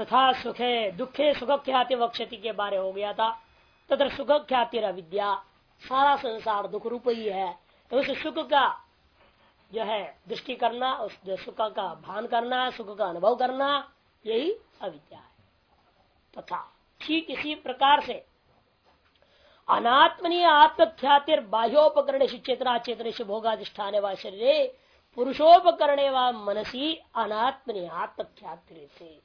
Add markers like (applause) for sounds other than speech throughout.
तथा सुखे, दुखे सुख ख्याति वक्षति के बारे हो गया था। तथा सुख ख्याति विद्या। सारा संसार दुख रूप ही है। तो उस सुख का जो है, दृष्टि करना, उस सुख का भान करना, सुख का अनुभव करना, यही अविद्या है। तथा ठीक इसी प्रकार से अनात्मनीय आत्मख्यातिर बाह्योपकरण चेतना चेतन भोगाधिष्ठान व शरीर पुरुषोपकरणे व मनसी अनात्मनि आत्मख्याति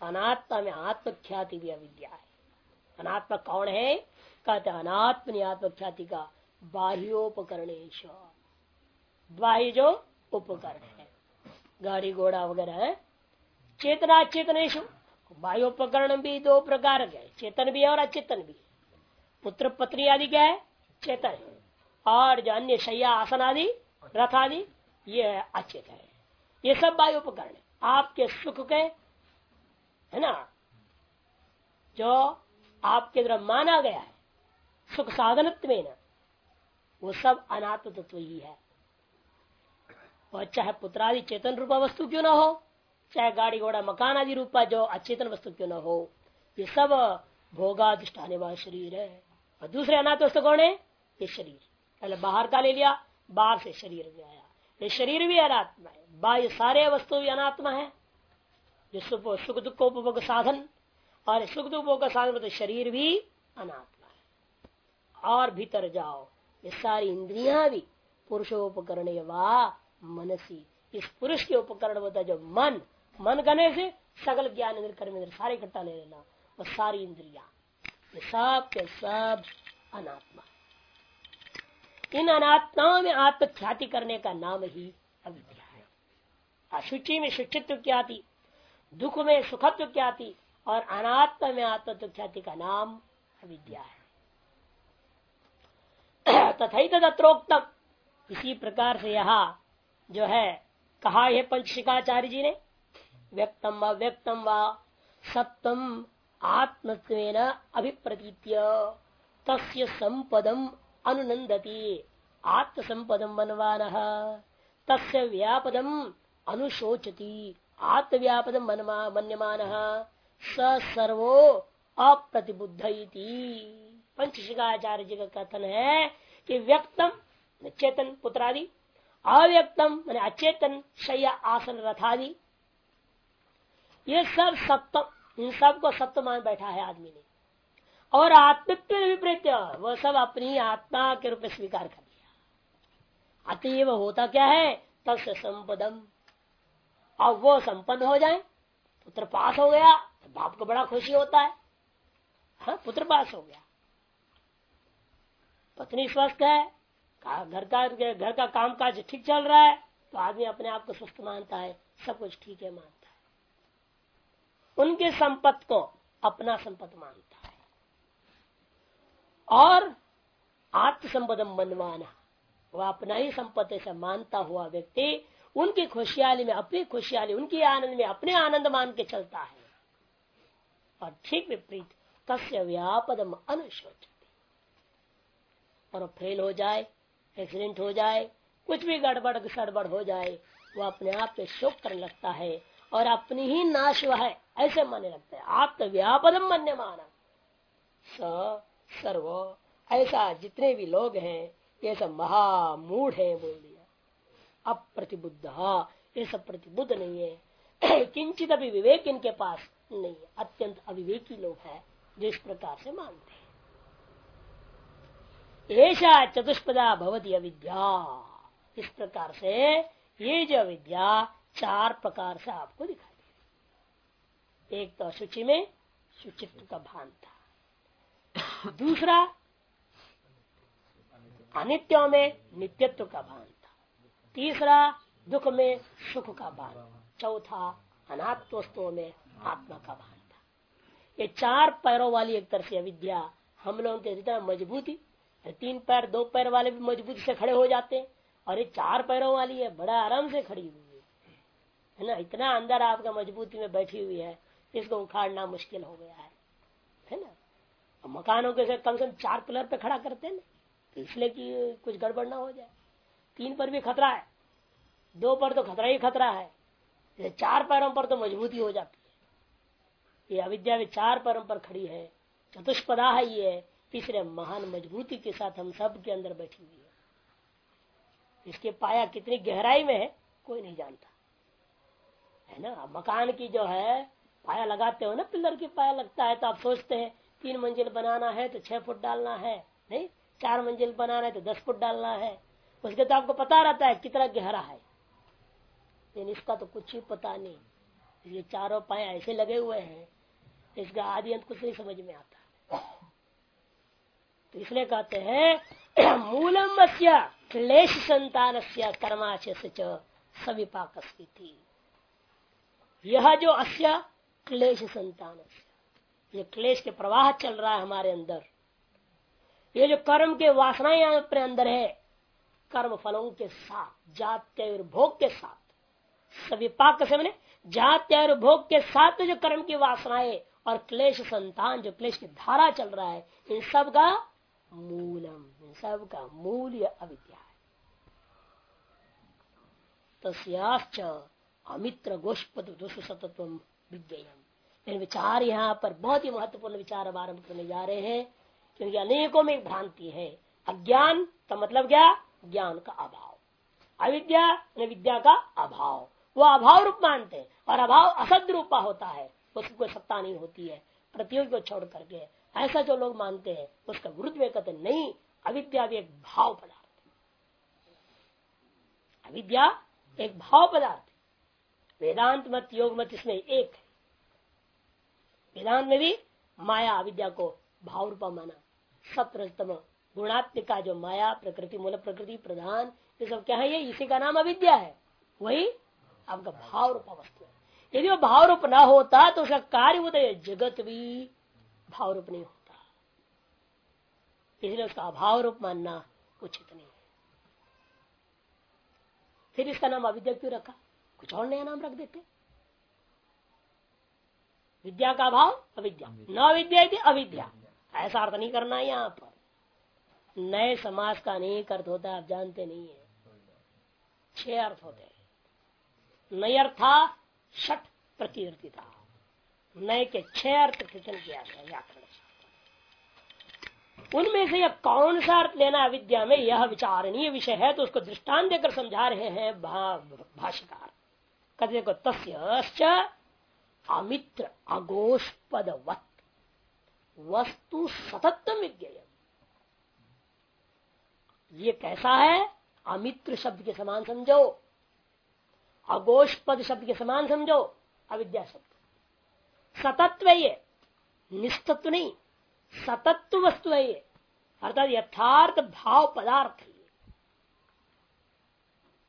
अनात्मा में आत्मख्याति भी अविद्या है। अनात्मा कौन है? कहते अनात्मनि आत्मख्याति का बाह्योपकरण बाह्य जो उपकरण है। गाड़ी घोड़ा वगैरह है। चेतना चेतनेश बाह्योपकरण भी दो प्रकार के चेतन भी है और अचेतन भी पुत्र पत्नी आदि क्या है? चेतन है। और जो अन्य शैया आसन आदि रथ आदि ये अचेत है। ये सब वायु उपकरण आपके सुख के, है ना? जो आपके द्वारा माना गया है, सुख साधन न, वो सब अनात्म तत्व ही है। और चाहे पुत्रादि चेतन रूपा वस्तु क्यों ना हो, चाहे गाड़ी घोड़ा मकान आदि रूपा जो अचेतन वस्तु क्यों ना हो, ये सब भोगाधिष्ठाने वाला शरीर है। और दूसरे अनाथ वस्तु कौन है? ये शरीर। पहले बाहर का ले लिया बाहर से शरीर में आया। ये शरीर भी अनात्मा है। बाह्य सारे वस्तु भी अनात्मा है। जो सुख दुख को उपभोग साधन। और सुख दुख का साधन मतलब शरीर भी अनात्मा है। और भीतर जाओ। ये सारी इंद्रिया भी पुरुषोपकरण वा मनसी। इस पुरुष के उपकरण होता है जो मन मन करने से सकल ज्ञान, इंद्र, कर्म, इंद्र सारे इकट्ठा ले लेना। और सारी इंद्रिया। ये सब के सब अनात्मा इन अनात्माओं में आत्मख्याति करने का नाम ही अविद्या है। अशुचि में शुचित्व क्या थी दुख में सुखत्व क्या थी और अनात्म में आत्मत्व ख्याति का नाम अविद्या है। (clears throat) तथा तत्रोक्तम। इसी प्रकार से यहाँ जो है, कहा है पंचशिकाचार्य जी ने, व्यक्तम व व्यक्तम व सप्तम आत्मत्व अभिप्रतीत्य, तस्य संपदम अनुनंदती आत्म संपदम बनवान तस्य व्यापदम अनुशोचती। आत्मव्यापदम मन्यमान। स सर्वो अप्रतिबुद्ध पंचशिकाचार्य जी का कथन है कि व्यक्तम चेतन पुत्रादि अव्यक्तम मैंने अचेतन शैया आसन रथादि। ये सब सप्तम इन सबको सत्य मान बैठा है आदमी ने। और आत्मित्व विपरीत वह सब अपनी आत्मा के रूप में स्वीकार कर लिया। अतएव होता क्या है? तस्य संपदम। अब वो संपन्न हो जाए, पुत्र पास हो गया तो बाप को बड़ा खुशी होता है। हाँ पुत्र पास हो गया। पत्नी स्वस्थ है घर का घर का काम काज ठीक चल रहा है तो आदमी अपने आप को स्वस्थ मानता है, सब कुछ ठीक है मानता है। उनके संपत्त को अपना संपत्त मानता है। और आत्मसंपदम बनवाना वह अपना ही संपत्ति से मानता हुआ व्यक्ति उनकी खुशहाली में, अपनी खुशहाली उनकी आनंद में, अपने आनंद मान के चलता है। और ठीक विपरीत, तस्य व्यापदम अनुशोच और फेल हो जाए, एक्सीडेंट हो जाए, कुछ भी गड़बड़, सड़बड़ हो जाए वो अपने आप पे शोक करने लगता है और अपनी ही नाश है, ऐसे माने लगता है। आप तो मन्य माना सर्व। ऐसा जितने भी लोग हैं, ये सब महामूढ़ है बोल दिया। अप्रतिबुद्ध। ये सब प्रतिबुद्ध नहीं है। (clears throat) किंचित अभी विवेक इनके पास नहीं है। अत्यंत अविवेकी लोग हैं, जो इस प्रकार से मानते हैं। ऐसा चतुष्पदा भवती अविद्या। इस प्रकार से ये जो अविद्या चार प्रकार से आपको दिखाई एक तो सूची में शुचित्व का भान था। दूसरा, अनित्यों में नित्यत्व का भान था। तीसरा, दुख में सुख का भान चौथा, अनात्मस्तों में आत्मा का भान था। ये चार पैरों वाली एक तरह से अविद्या हम लोगों के जितना मजबूती तीन पैर, दो पैर वाले भी मजबूती से खड़े हो जाते हैं। और ये चार पैरों वाली है बड़ा आराम से खड़ी हुई है। है ना? इतना अंदर आपका मजबूती में बैठी हुई है, इसको उखाड़ना मुश्किल हो गया है। है ना? और मकानों के कम से कम चार पिलर पे खड़ा करते हैं तो इसलिए कि कुछ गड़बड़ ना हो जाए। तीन पर भी खतरा है, दो पर तो खतरा ही खतरा है। चार पैरों पर तो मजबूती हो जाती है। ये अविद्या में चार पैरों पर खड़ी है, चतुष्पदा है ये, तीसरे महान मजबूती के साथ हम सब के अंदर बैठी हुई है। इसके पाया कितनी गहराई में है, कोई नहीं जानता। है ना? मकान की जो है, पाया लगाते हो ना, पिलर की पाया लगता है तो आप सोचते हैं तीन मंजिल बनाना है तो छह फुट डालना है, नहीं? चार मंजिल बनाना है तो दस फुट डालना है। उसके तो आपको पता रहता है कितना गहरा है। लेकिन इसका तो कुछ ही पता नहीं। ये चारों पाए ऐसे लगे हुए हैं इसका आदि अंत कुछ नहीं समझ में आता। तो इसलिए कहते हैं, (clears throat) मूलम क्लेश संतान से कर्माशय से सविपाक यह जो अस्य क्लेश संतान ये क्लेश के प्रवाह चल रहा है हमारे अंदर। ये जो कर्म के वासनाएँ अपने अंदर है, कर्म फलों के साथ जात्य और भोग के साथ। सभी पाक से मैंने जात्य और भोग के साथ जो कर्म की वासनाएँ और क्लेश संतान, जो क्लेश की धारा चल रहा है, इन सब का मूलम, इन सब का मूल्य अविद्या है। तस्याश्च अमित्र गोष्पद सतत्व विद्यम विचार यहाँ पर बहुत ही महत्वपूर्ण विचार आरंभ करने जा रहे हैं, क्योंकि अनेकों में भ्रांति है। अज्ञान का मतलब क्या? ज्ञान का अभाव। अविद्या विद्या का अभाव। वो अभाव रूप मानते हैं, और अभाव असद रूपा होता है। उसकी कोई सत्ता नहीं होती है, प्रतियोगी को छोड़ करके। ऐसा जो लोग मानते हैं, उसका विरुद्ध वे कहते नहीं, अविद्या भी एक भाव पदार्थ अविद्या एक भाव पदार्थ वेदांत मत, योग मत, इसमें एक है। वेदांत में भी माया अविद्या को भाव रूपा माना। सत्रतम गुणात्मिका जो माया, प्रकृति, मूल प्रकृति, प्रधान, ये सब क्या है? ये इसी का नाम अविद्या है। वही आपका भाव रूपा वस्तु है। यदि वो भाव रूप ना होता तो उसका कार्य होता है जगत भी भाव रूप नहीं होता। इसलिए उसका अभाव रूप मानना उचित नहीं है। फिर इसका नाम अविद्या क्यों रखा? कुछ और नया नाम रख देते। विद्या का अभाव अविद्या। न विद्या अविद्या। ऐसा अर्थ नहीं करना है यहाँ पर। नए समाज का अनेक अर्थ होता है आप जानते नहीं है। छह अर्थ होते हैं। नय अर्था छठ प्रकृति था। नए के छह अर्थ खिचन किया गया व्याकरण उनमें से यह कौन सा अर्थ लेना विद्या में यह विचारणीय विषय है तो उसको दृष्टांत देकर समझा रहे हैं भाष्यकार। कहते को तस्य अमित्र अगोष्पदवत। वस्तु सतत्व विज्ञ ये कैसा है? अमित्र शब्द के समान समझो। अगोष्पद शब्द के समान समझो। अविद्या शब्द। सतत्व ये। निस्तत्व नहीं। सतत्व वस्तु है ये। अर्थात यथार्थ भाव पदार्थ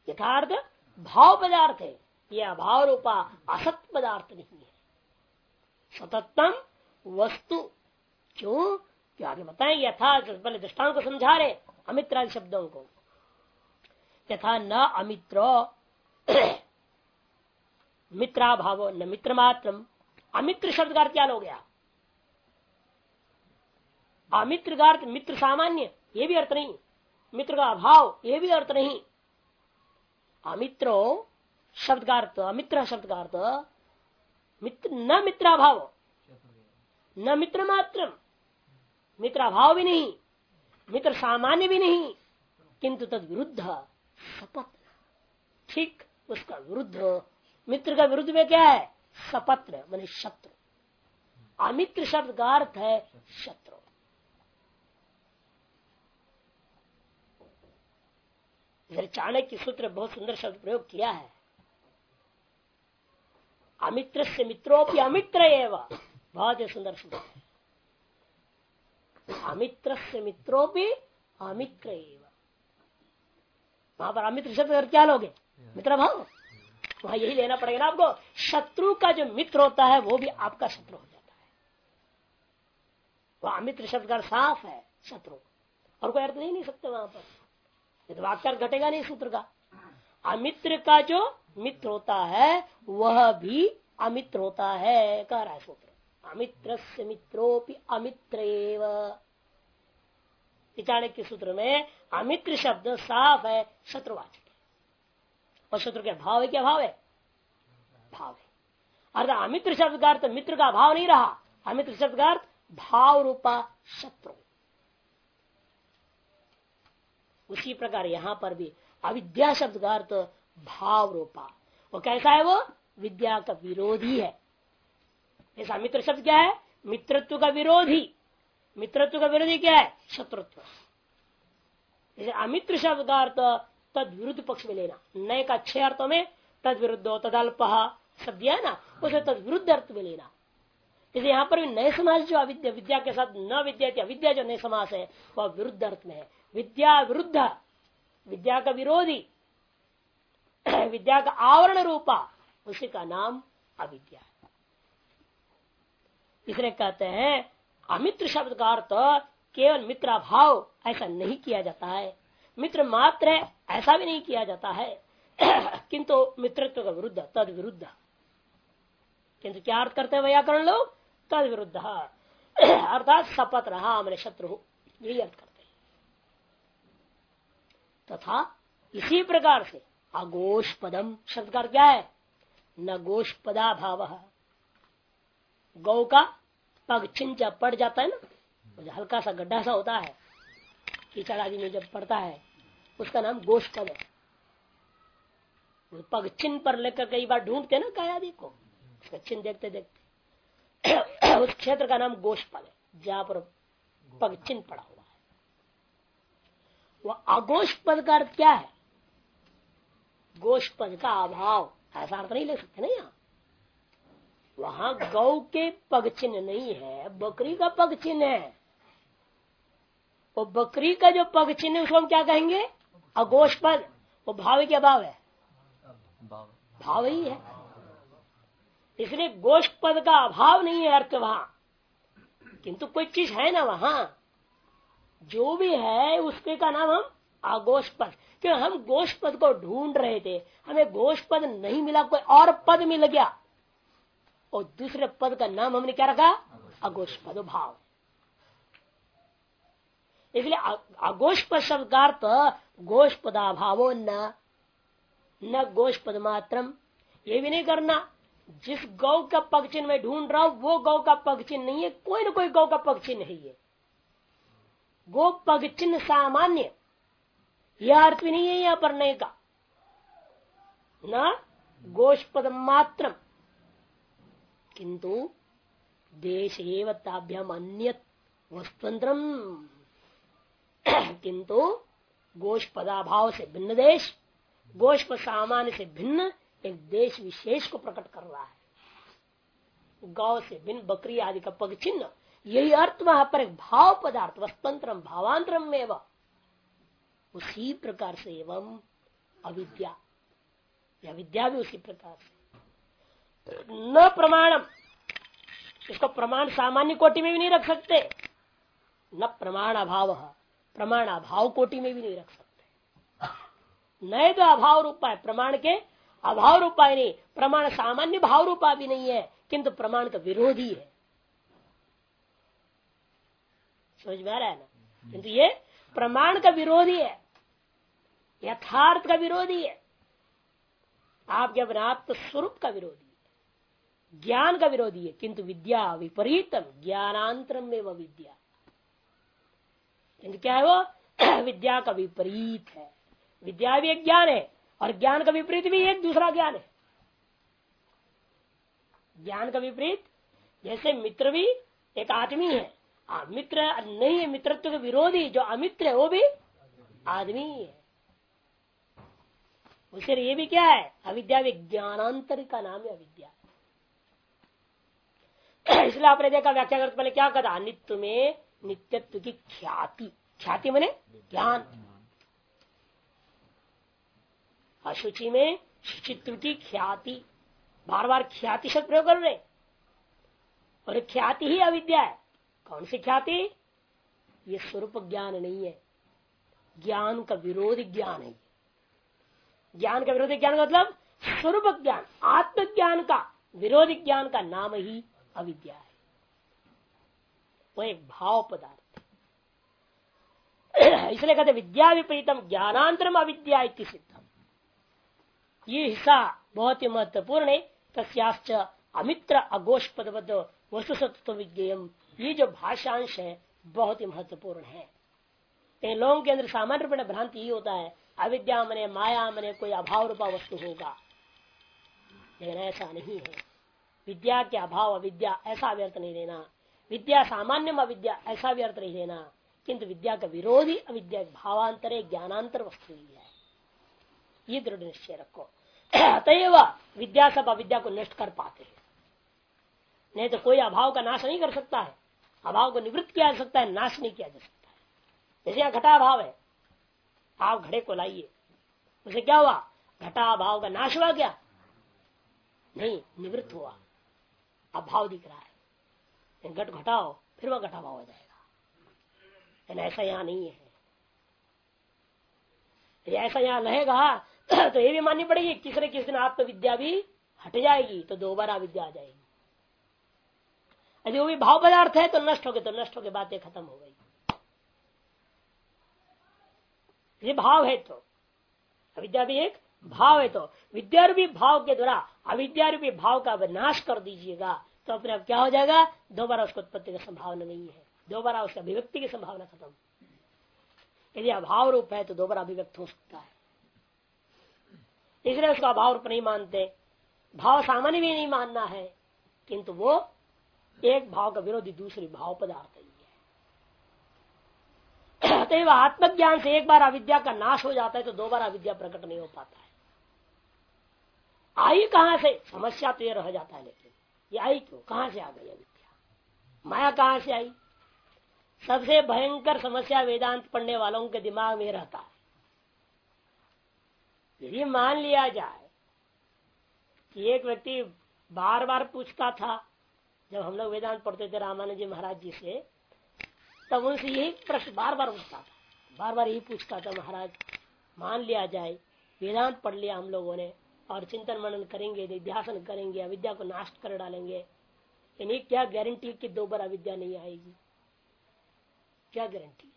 यथार्थ भाव पदार्थ है। यह अभाव रूपा असत पदार्थ नहीं है। सततम वस्तु क्यों क्या आगे बताएँ, यथा पहले दृष्टान को समझा रहे, अमित्र शब्दों को। यथा न अमित्र (clears throat) मित्रा भाव न मित्र मात्र अमित्र शब्द का क्या हो गया? अमित्र का अर्थ मित्र सामान्य, ये भी अर्थ नहीं। मित्र का अभाव, ये भी अर्थ नहीं। अमित्रो शब्द का अर्थ अमित्र शब्द का अर्थ मित्र, न मित्राभाव। न मित्र मात्र मित्राभाव भी नहीं, मित्र सामान्य भी नहीं, किंतु तद विरुद्ध सपत्र। ठीक, उसका विरुद्ध। मित्र का विरुद्ध में क्या है? सपत्र, मान शत्रु। अमित्र शब्द का अर्थ है शत्रु। चाणक्य सूत्र बहुत सुंदर शब्द प्रयोग किया है। अमित्र से मित्रों अमित्र एवं। बहुत ही सुंदर सूत्र अमित्र से मित्रों भी अमित्र वहाँ पर अमित्र शब्द क्या लोगे? मित्र भाव। वहाँ यही लेना पड़ेगा ना आपको। शत्रु का जो मित्र होता है, वो भी आपका शत्रु हो जाता है। वह अमित्र शब्द का साफ़ है, शत्रु। और कोई अर्थ नहीं नहीं सकते वहाँ पर। तो वाक्य घटेगा नहीं सूत्र का। अमित्र का जो मित्र होता है, वह भी अमित्र होता है, कह रहा है सूत्र। अमित्र से मित्रोपि अमित्र चाणक्य सूत्र में, अमित्र शब्द साफ़ है, शत्रुवाचक और शत्रु के भाव है, क्या भाव है? भाव है। अर्थात अमित्र शब्द का अर्थ मित्र का भाव नहीं रहा। अमित्र शब्द का अर्थ भाव रूपा शत्रु। उसी प्रकार यहाँ पर भी अविद्या शब्द का अर्थ भाव रूपा वो कैसा है वो? विद्या का विरोधी है। ऐसा मित्र शब्द क्या है? मित्रत्व का विरोधी। मित्रत्व का विरोधी क्या है? शत्रुत्व। जैसे अमित्र शब्द का अर्थ तद विरुद्ध पक्ष में लेना। नए का छह अर्थों में तद विरुद्ध तद तदल्प शब्द दिया ना? उसे तद विरुद्ध अर्थ में लेना। जैसे यहाँ पर भी नए समाज जो अविद्या, विद्या के साथ न विद्या अविद्या जो नए समास है, वह विरुद्ध अर्थ में है। विद्या विरुद्ध। विद्या का विरोधी। (coughs) विद्या का आवरण रूपा, उसी का नाम अविद्या इसलिए कहते हैं, अमित्र शब्द का अर्थ केवल मित्र भाव ऐसा नहीं किया जाता है। मित्र मात्र है, ऐसा भी नहीं किया जाता है। (coughs) किंतु मित्रत्व का विरुद्ध, तद विरुद्ध। किंतु क्या अर्थ करते हैं व्याकरण लोग? तद विरुद्ध। (coughs) अर्थात शपथ रहा मेरे शत्रु यही अर्थ करते हैं। तथा इसी प्रकार से अगोष पदम शब्द का क्या है न गोष्पदा भाव गौ का पग छिंच पड़ जाता है ना? हल्का सा गड्ढा सा होता है। कीचड़ आदि में जब पड़ता है, उसका नाम गोष्पद है। पग चिन्ह पर लेकर कई बार ढूंढते ना काय आदि को। उसका देखते देखते। (clears throat) उस क्षेत्र का नाम गोष्पद है, जहाँ पर पग चिन्ह पड़ा हुआ है। वह अगोष्पद का अर्थ क्या है? गोष्पद का अभाव। ऐसा अर्थ नहीं ले सकते ना यहाँ। वहाँ गौ के पग चिन्ह नहीं है, बकरी का पग चिन्ह है। वो बकरी का जो पग चिन्ह उसको हम क्या कहेंगे? अगोश पद वो भाव के अभाव है? भाव ही है। इसलिए गोष्ठ पद का अभाव नहीं है अर्थ वहाँ। किंतु कोई चीज़ है ना वहाँ। जो भी है, उसके का नाम हम आगोश पद क्यों हम गोष्ठ पद को ढूंढ रहे थे। हमें गोष्ठ पद नहीं मिला, कोई और पद मिल गया। और दूसरे पद का नाम हमने क्या रखा? अगोष पद भाव इसलिए अगोष्प शब्द का अर्थ गोष पदाभावो न न गोष पद मात्रम ये भी नहीं करना। जिस गौ का चिन्ह में ढूंढ रहा हूँ, वो गौ का चिन्ह नहीं है। कोई ना कोई गौ का पग चिन्ह है। गो पग चिन्ह सामान्य यह अर्थ भी नहीं है यहाँ पर नहीं का। न? गोष्पद मात्र किंतु देश एवताभ्याम अन्य वस्तुतंत्र किंतु गोश पदाभाव से भिन्न देश गोष्प सामान्य से भिन्न एक देश विशेष को प्रकट कर रहा है। गौ से भिन्न, बकरी आदि का पग चिन्ह यही अर्थ वहाँ पर एक भाव पदार्थ वस्तंत्र भावांतरम में उसी प्रकार से एवं अविद्या। या विद्या भी उसी प्रकार से। न प्रमाणम। इसको प्रमाण सामान्य कोटि में भी नहीं रख सकते। न प्रमाण अभाव। प्रमाण अभाव कोटि में भी नहीं रख सकते। नए तो अभाव रूपा है। प्रमाण के अभाव रूपा नहीं। प्रमाण सामान्य भाव रूपा भी नहीं है, किंतु प्रमाण का विरोधी है। समझ में आ रहा है ना? किंतु ये प्रमाण का विरोधी है। यथार्थ का विरोधी है। आपके अपने आत्म स्वरूप का विरोधी है, ज्ञान का विरोधी है, किंतु विद्या विपरीतम, ज्ञानांतरम में वह विद्या। किंतु क्या है वो? (clears throat) विद्या का विपरीत है। विद्या भी एक ज्ञान है, और ज्ञान का विपरीत भी एक दूसरा ज्ञान है। ज्ञान का विपरीत, जैसे मित्र भी एक आदमी है मित्र नहीं है, मित्रत्व के विरोधी, जो अमित्र है, वो भी आदमी है। उसे ये भी क्या है? अविद्या विज्ञानांतर का नाम है अविद्या। इसलिए आपने देखा व्याख्या करते पहले क्या कहा नित्य में नित्यत्व की ख्याति। ख्याति मने ज्ञान। अशुचि में शुचित्व की ख्याति। बार बार ख्याति शब्द प्रयोग कर रहे। और ख्याति ही अविद्या है। कौन सी ख्याति? ये स्वरूप ज्ञान नहीं है। ज्ञान का विरोध ज्ञान है। ज्ञान का विरोधी ज्ञान का मतलब स्वरूप ज्ञान, आत्मज्ञान का विरोधी ज्ञान का नाम ही अविद्या है। वो एक भाव पदार्थ। इसलिए कहते विद्या विपरीतम, ज्ञानांतरम अविद्या सिद्धम। ये हिस्सा बहुत ही महत्वपूर्ण है। तस्याश्च अमित्र अघोष पदबद्ध वस्तु सत्व विज्ञेयम ये जो भाषांश है, बहुत ही महत्वपूर्ण है। लोगों के अंदर सामान्य रूप भ्रांति ही होता है। अविद्या मने, माया मने कोई अभाव रूपा वस्तु होगा। लेकिन ऐसा नहीं है। विद्या के अभाव, अविद्या ऐसा व्यर्थ नहीं देना। विद्या सामान्य अविद्या ऐसा व्यर्थ नहीं देना। किंतु विद्या का विरोधी, अविद्या भावांतर, ज्ञानांतर वस्तु ही है। ये दृढ़ निश्चय रखो। अतएव विद्या सब अविद्या को नष्ट कर पाते हैं। नहीं तो कोई अभाव का नाश नहीं कर सकता है। अभाव को निवृत्त किया जा सकता है, नाश नहीं किया जा सकता। जैसे यहाँ घटा अभाव है। आप घड़े को लाइए। उसे क्या हुआ? घटा अभाव का नाश हुआ क्या? नहीं, निवृत्त हुआ। अभाव दिख रहा है। घट घटाओ, फिर वह घटा भाव हो जाएगा। ऐसा यहाँ नहीं है। ऐसा यहाँ रहेगा (clears throat) तो ये भी माननी पड़ेगी किसी न किसी दिन आत्मविद्या भी हट जाएगी तो दोबारा विद्या आ जाएगी। यदि वो भी भाव पदार्थ है तो नष्ट हो गए तो नष्ट हो गए बातें खत्म हो गई। ये भाव है तो। अविद्या भी एक भाव है तो। विद्या रूपी भाव के द्वारा अविद्या रूपी भाव का विनाश कर दीजिएगा तो अपने आप क्या हो जाएगा? दोबारा उसको उत्पत्ति की संभावना नहीं है। दोबारा उसकी अभिव्यक्ति की संभावना खत्म। यदि अभाव रूप है तो दोबारा अभिव्यक्त हो सकता है। इसलिए उसको अभाव रूप नहीं मानते। भाव सामान्य भी नहीं मानना है, किंतु वो एक भाव का विरोधी दूसरी भाव पदार्थ है। अतएव आत्मज्ञान से एक बार अविद्या का नाश हो जाता है तो दो बार अविद्या प्रकट नहीं हो पाता है। आई कहाँ से? समस्या तो ये रह जाता है लेकिन। ये आई क्यों? कहाँ से आ गई अविद्या? माया कहाँ से आई? सबसे भयंकर समस्या वेदांत पढ़ने वालों के दिमाग में रहता है। यदि मान लिया जाए कि एक व्यक्ति बार बार पूछता था, जब हम लोग वेदांत पढ़ते थे रामानंद जी महाराज जी से तब उनसे यही प्रश्न बार बार उठता था। बार बार यही पूछता था, महाराज, मान लिया जाए, वेदांत पढ़ लिया हम लोगों ने, और चिंतन मनन करेंगे निध्यासन करेंगे, अविद्या को नाश कर डालेंगे, यानी क्या गारंटी कि दो बार अविद्या नहीं आएगी? क्या गारंटी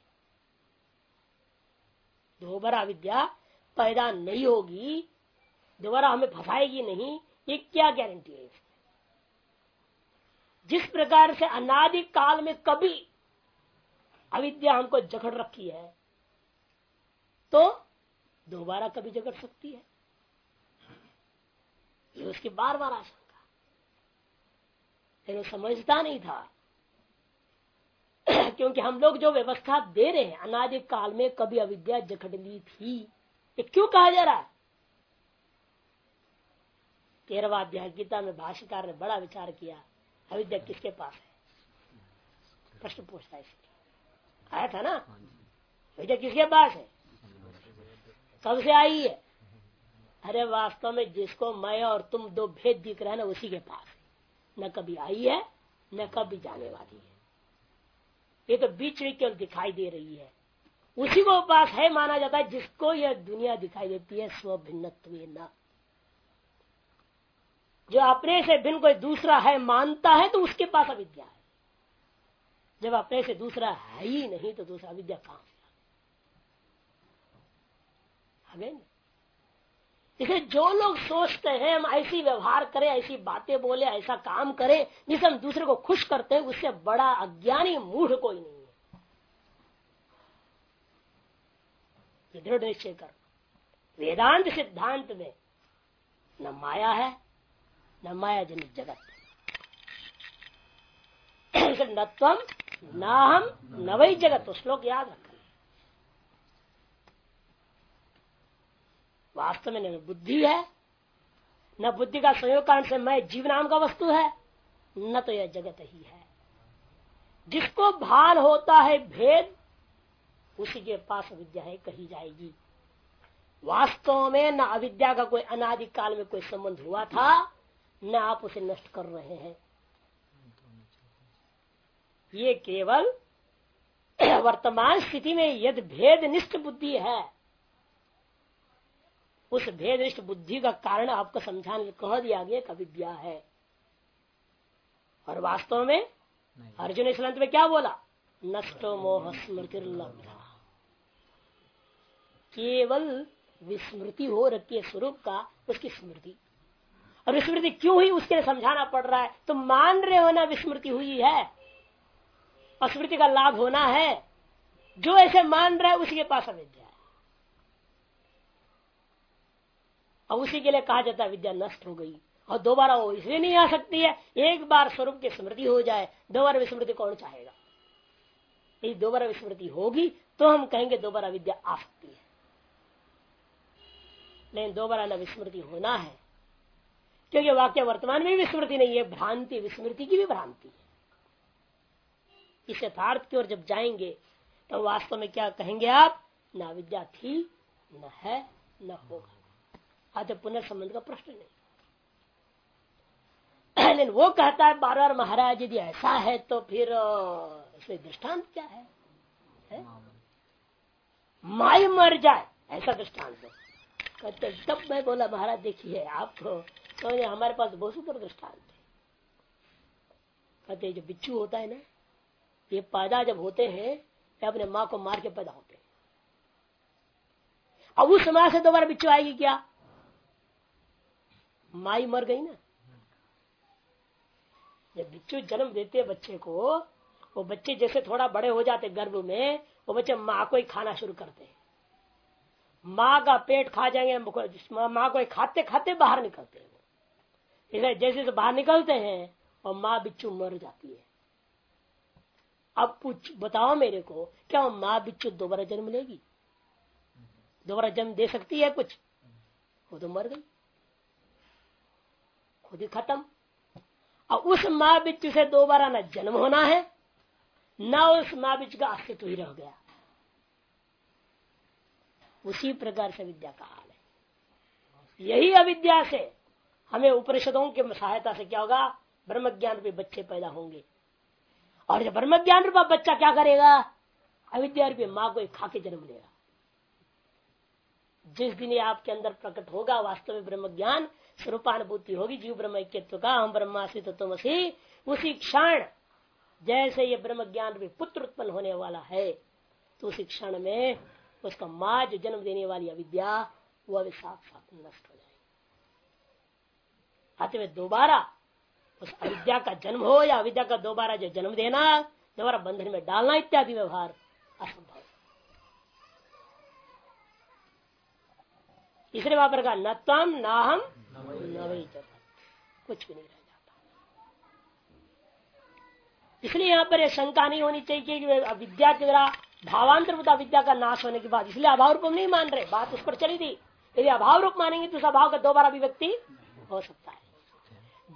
दोबारा अविद्या पैदा नहीं होगी, दोबारा हमें फंसाएगी नहीं, ये क्या गारंटी है जिस प्रकार से अनादि काल में कभी अविद्या हमको जकड़ रखी है तो दोबारा कभी जकड़ सकती है? ये उसकी बार बार आशंका। लेकिन समझता नहीं था। (clears throat) क्योंकि हम लोग जो व्यवस्था दे रहे हैं, अनादि काल में कभी अविद्या जकड़ ली थी, ये क्यों कहा जा रहा है? तेरहवा अध्याय गीता में भाष्यकार ने बड़ा विचार किया, अविद्या किसके पास है? प्रश्न पूछता है इसलिए। आया था ना? अविद्या किसके पास है? कब से आई है? अरे वास्तव में जिसको मैं और तुम दो भेद दिख रहे हैं ना उसी के पास न कभी आई है न कभी जाने वाली है। ये तो बीच में केवल दिखाई दे रही है। उसी को पास है माना जाता है जिसको यह दुनिया दिखाई देती है स्व भिन्नत्व न। जो अपने से भिन्न कोई दूसरा है मानता है तो उसके पास अविद्या है। जब अपने से दूसरा है ही नहीं तो दूसरा विद्या कहाँ इसे जो लोग सोचते हैं, हम ऐसी व्यवहार करें, ऐसी बातें बोले, ऐसा काम करें, जिसे हम दूसरे को खुश करते हैं, उससे बड़ा अज्ञानी मूढ़ कोई नहीं है। दृढ़ निश्चय कर। वेदांत सिद्धांत में न माया है, न माया जनित जगत। (clears throat) न तम न हम, न वही जगत तो श्लोक याद रखना। वास्तव में न बुद्धि है, न बुद्धि का संयोग कारण से मैं जीव नाम का वस्तु है, न तो यह जगत ही है। जिसको भान होता है भेद, उसी के पास विद्या है, कही जाएगी। वास्तव में न अविद्या का कोई अनादिकाल में कोई संबंध हुआ था, न आप उसे नष्ट कर रहे हैं। ये केवल वर्तमान स्थिति में यद भेद निष्ठ बुद्धि है उस भेद निष्ठ बुद्धि का कारण आपको समझाने कह दिया गया कि विद्या है। और वास्तव में अर्जुन इस में क्या बोला? नष्टो मोह स्मृति केवल विस्मृति हो रखी है स्वरूप का उसकी स्मृति। और विस्मृति क्यों ही उसके लिए समझाना पड़ रहा है। तो मान रहे हो ना विस्मृति हुई है स्मृति का लाभ होना है, जो ऐसे मान रहा है, उसी के पास अविद्या है। और उसी के लिए कहा जाता है विद्या नष्ट हो गई। और दोबारा वो इसलिए नहीं आ सकती है, एक बार स्वरूप की स्मृति हो जाए दोबारा विस्मृति कौन चाहेगा? यदि दोबारा विस्मृति होगी तो हम कहेंगे दोबारा विद्या आ सकती है। लेकिन दोबारा न विस्मृति होना है, क्योंकि वाक्य वर्तमान में विस्मृति नहीं है, भ्रांति विस्मृति की भी भ्रांति है। इस यथार्थ की ओर जब जाएँगे तो वास्तव में क्या कहेंगे आप? न विद्या थी न है न होगा। आज पुनर्संबंध का प्रश्न नहीं। लेकिन वो कहता है बार बार महाराज यदि ऐसा है तो फिर इसमें दृष्टांत क्या है, है? माई मर जाए ऐसा दृष्टांत कहते तब मैं बोला महाराज देखिए आप तो, तो हमारे पास बहुत सुंदर दृष्टांत है। कहते जो बिच्छू होता है ना ये पैदा जब होते हैं ये अपने माँ को मार के पैदा होते हैं। अब उस समय से दोबारा बिच्छू आएगी क्या? माई मर गई ना। जब बिच्छू जन्म देते बच्चे को, वो बच्चे जैसे थोड़ा बड़े हो जाते गर्भ में, वो बच्चे माँ को ही खाना शुरू करते हैं। माँ का पेट खा जाएँगे माँ को खाते खाते बाहर निकलते हैं जैसे जैसे बाहर निकलते हैं, और माँ बिच्छू मर जाती है। अब पूछ, बताओ मेरे को, क्या माँ बिच्छू दोबारा जन्म लेगी? दोबारा जन्म दे सकती है कुछ? वो तो मर गई। खुद ही खत्म। और उस माँ बिच्छू से दोबारा ना जन्म होना है, ना उस माँ बिच्छू का अस्तित्व ही रह गया। उसी प्रकार से विद्या का हाल है। यही अविद्या से हमें उपनिषदों की सहायता से क्या होगा? ब्रह्म ज्ञान रूपी बच्चे पैदा होंगे। और जब ब्रह्म ज्ञान रूपा बच्चा क्या करेगा? अविद्या रूपी माँ को खा के जन्म लेगा। जिस दिन ये आपके अंदर प्रकट होगा, वास्तव में ब्रह्म ज्ञान स्वरूपानुभूति होगी, जीव ब्रह्म का हम ब्रह्मासी तत्वसी उसी क्षण जैसे ये ब्रह्म ज्ञान भी पुत्र उत्पन्न होने वाला है तो उसी क्षण में उसका माँ जो जन्म देने वाली अविद्या वह भी साथ साथ नष्ट हो जाएगी। आते दोबारा उस अविद्या का जन्म हो या अविद्या का दोबारा जो जन्म देना, दोबारा बंधन में डालना इत्यादि व्यवहार असंभव तीसरे वहाँ पर कहा न तम न हम न वही कुछ भी नहीं रह जाता। इसलिए यहाँ पर यह शंका नहीं होनी चाहिए कि विद्या के द्वारा भावांतर विद्या का नाश होने के बाद इसलिए अभाव रूप हम नहीं मान रहे। बात उस पर चली थी। यदि अभाव रूप मानेंगे तो उस अभाव का दोबारा अभिव्यक्ति हो सकता है।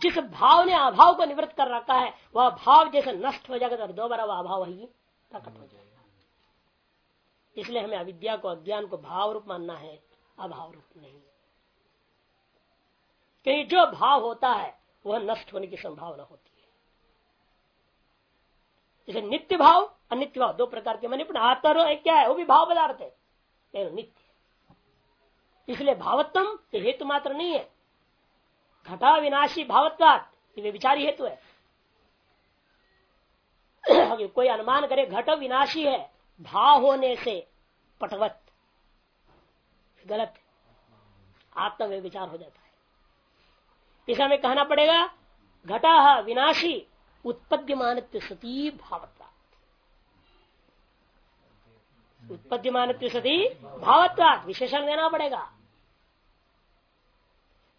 जिस भाव ने अभाव को निवृत्त कर रखा है, वह भाव जैसे नष्ट हो जाएगा तो दोबारा वह अभाव ही प्रकट हो जाएगा। इसलिए हमें अविद्या को, अज्ञान को भाव रूप मानना है अभाव रूप नहीं। क्योंकि जो भाव होता है, वह नष्ट होने की संभावना होती है। जैसे नित्य भाव, अनित्य भाव, दो प्रकार के मैंने आत्मा क्या है? वो भी भाव पदार्थ है। नित्य। इसलिए भावत्म हेतु मात्र नहीं है। घटा विनाशी भावत्वात, ये विचारी हेतु है। (clears throat) कोई अनुमान करे घट विनाशी है, भाव होने से पटवत। गलत। आत्म विचार हो जाता है। इसे हमें कहना पड़ेगा, घटा विनाशी उत्पद्यमान सती भावत्वा उत्पद्यमान सती भावत्वा विशेषण देना पड़ेगा।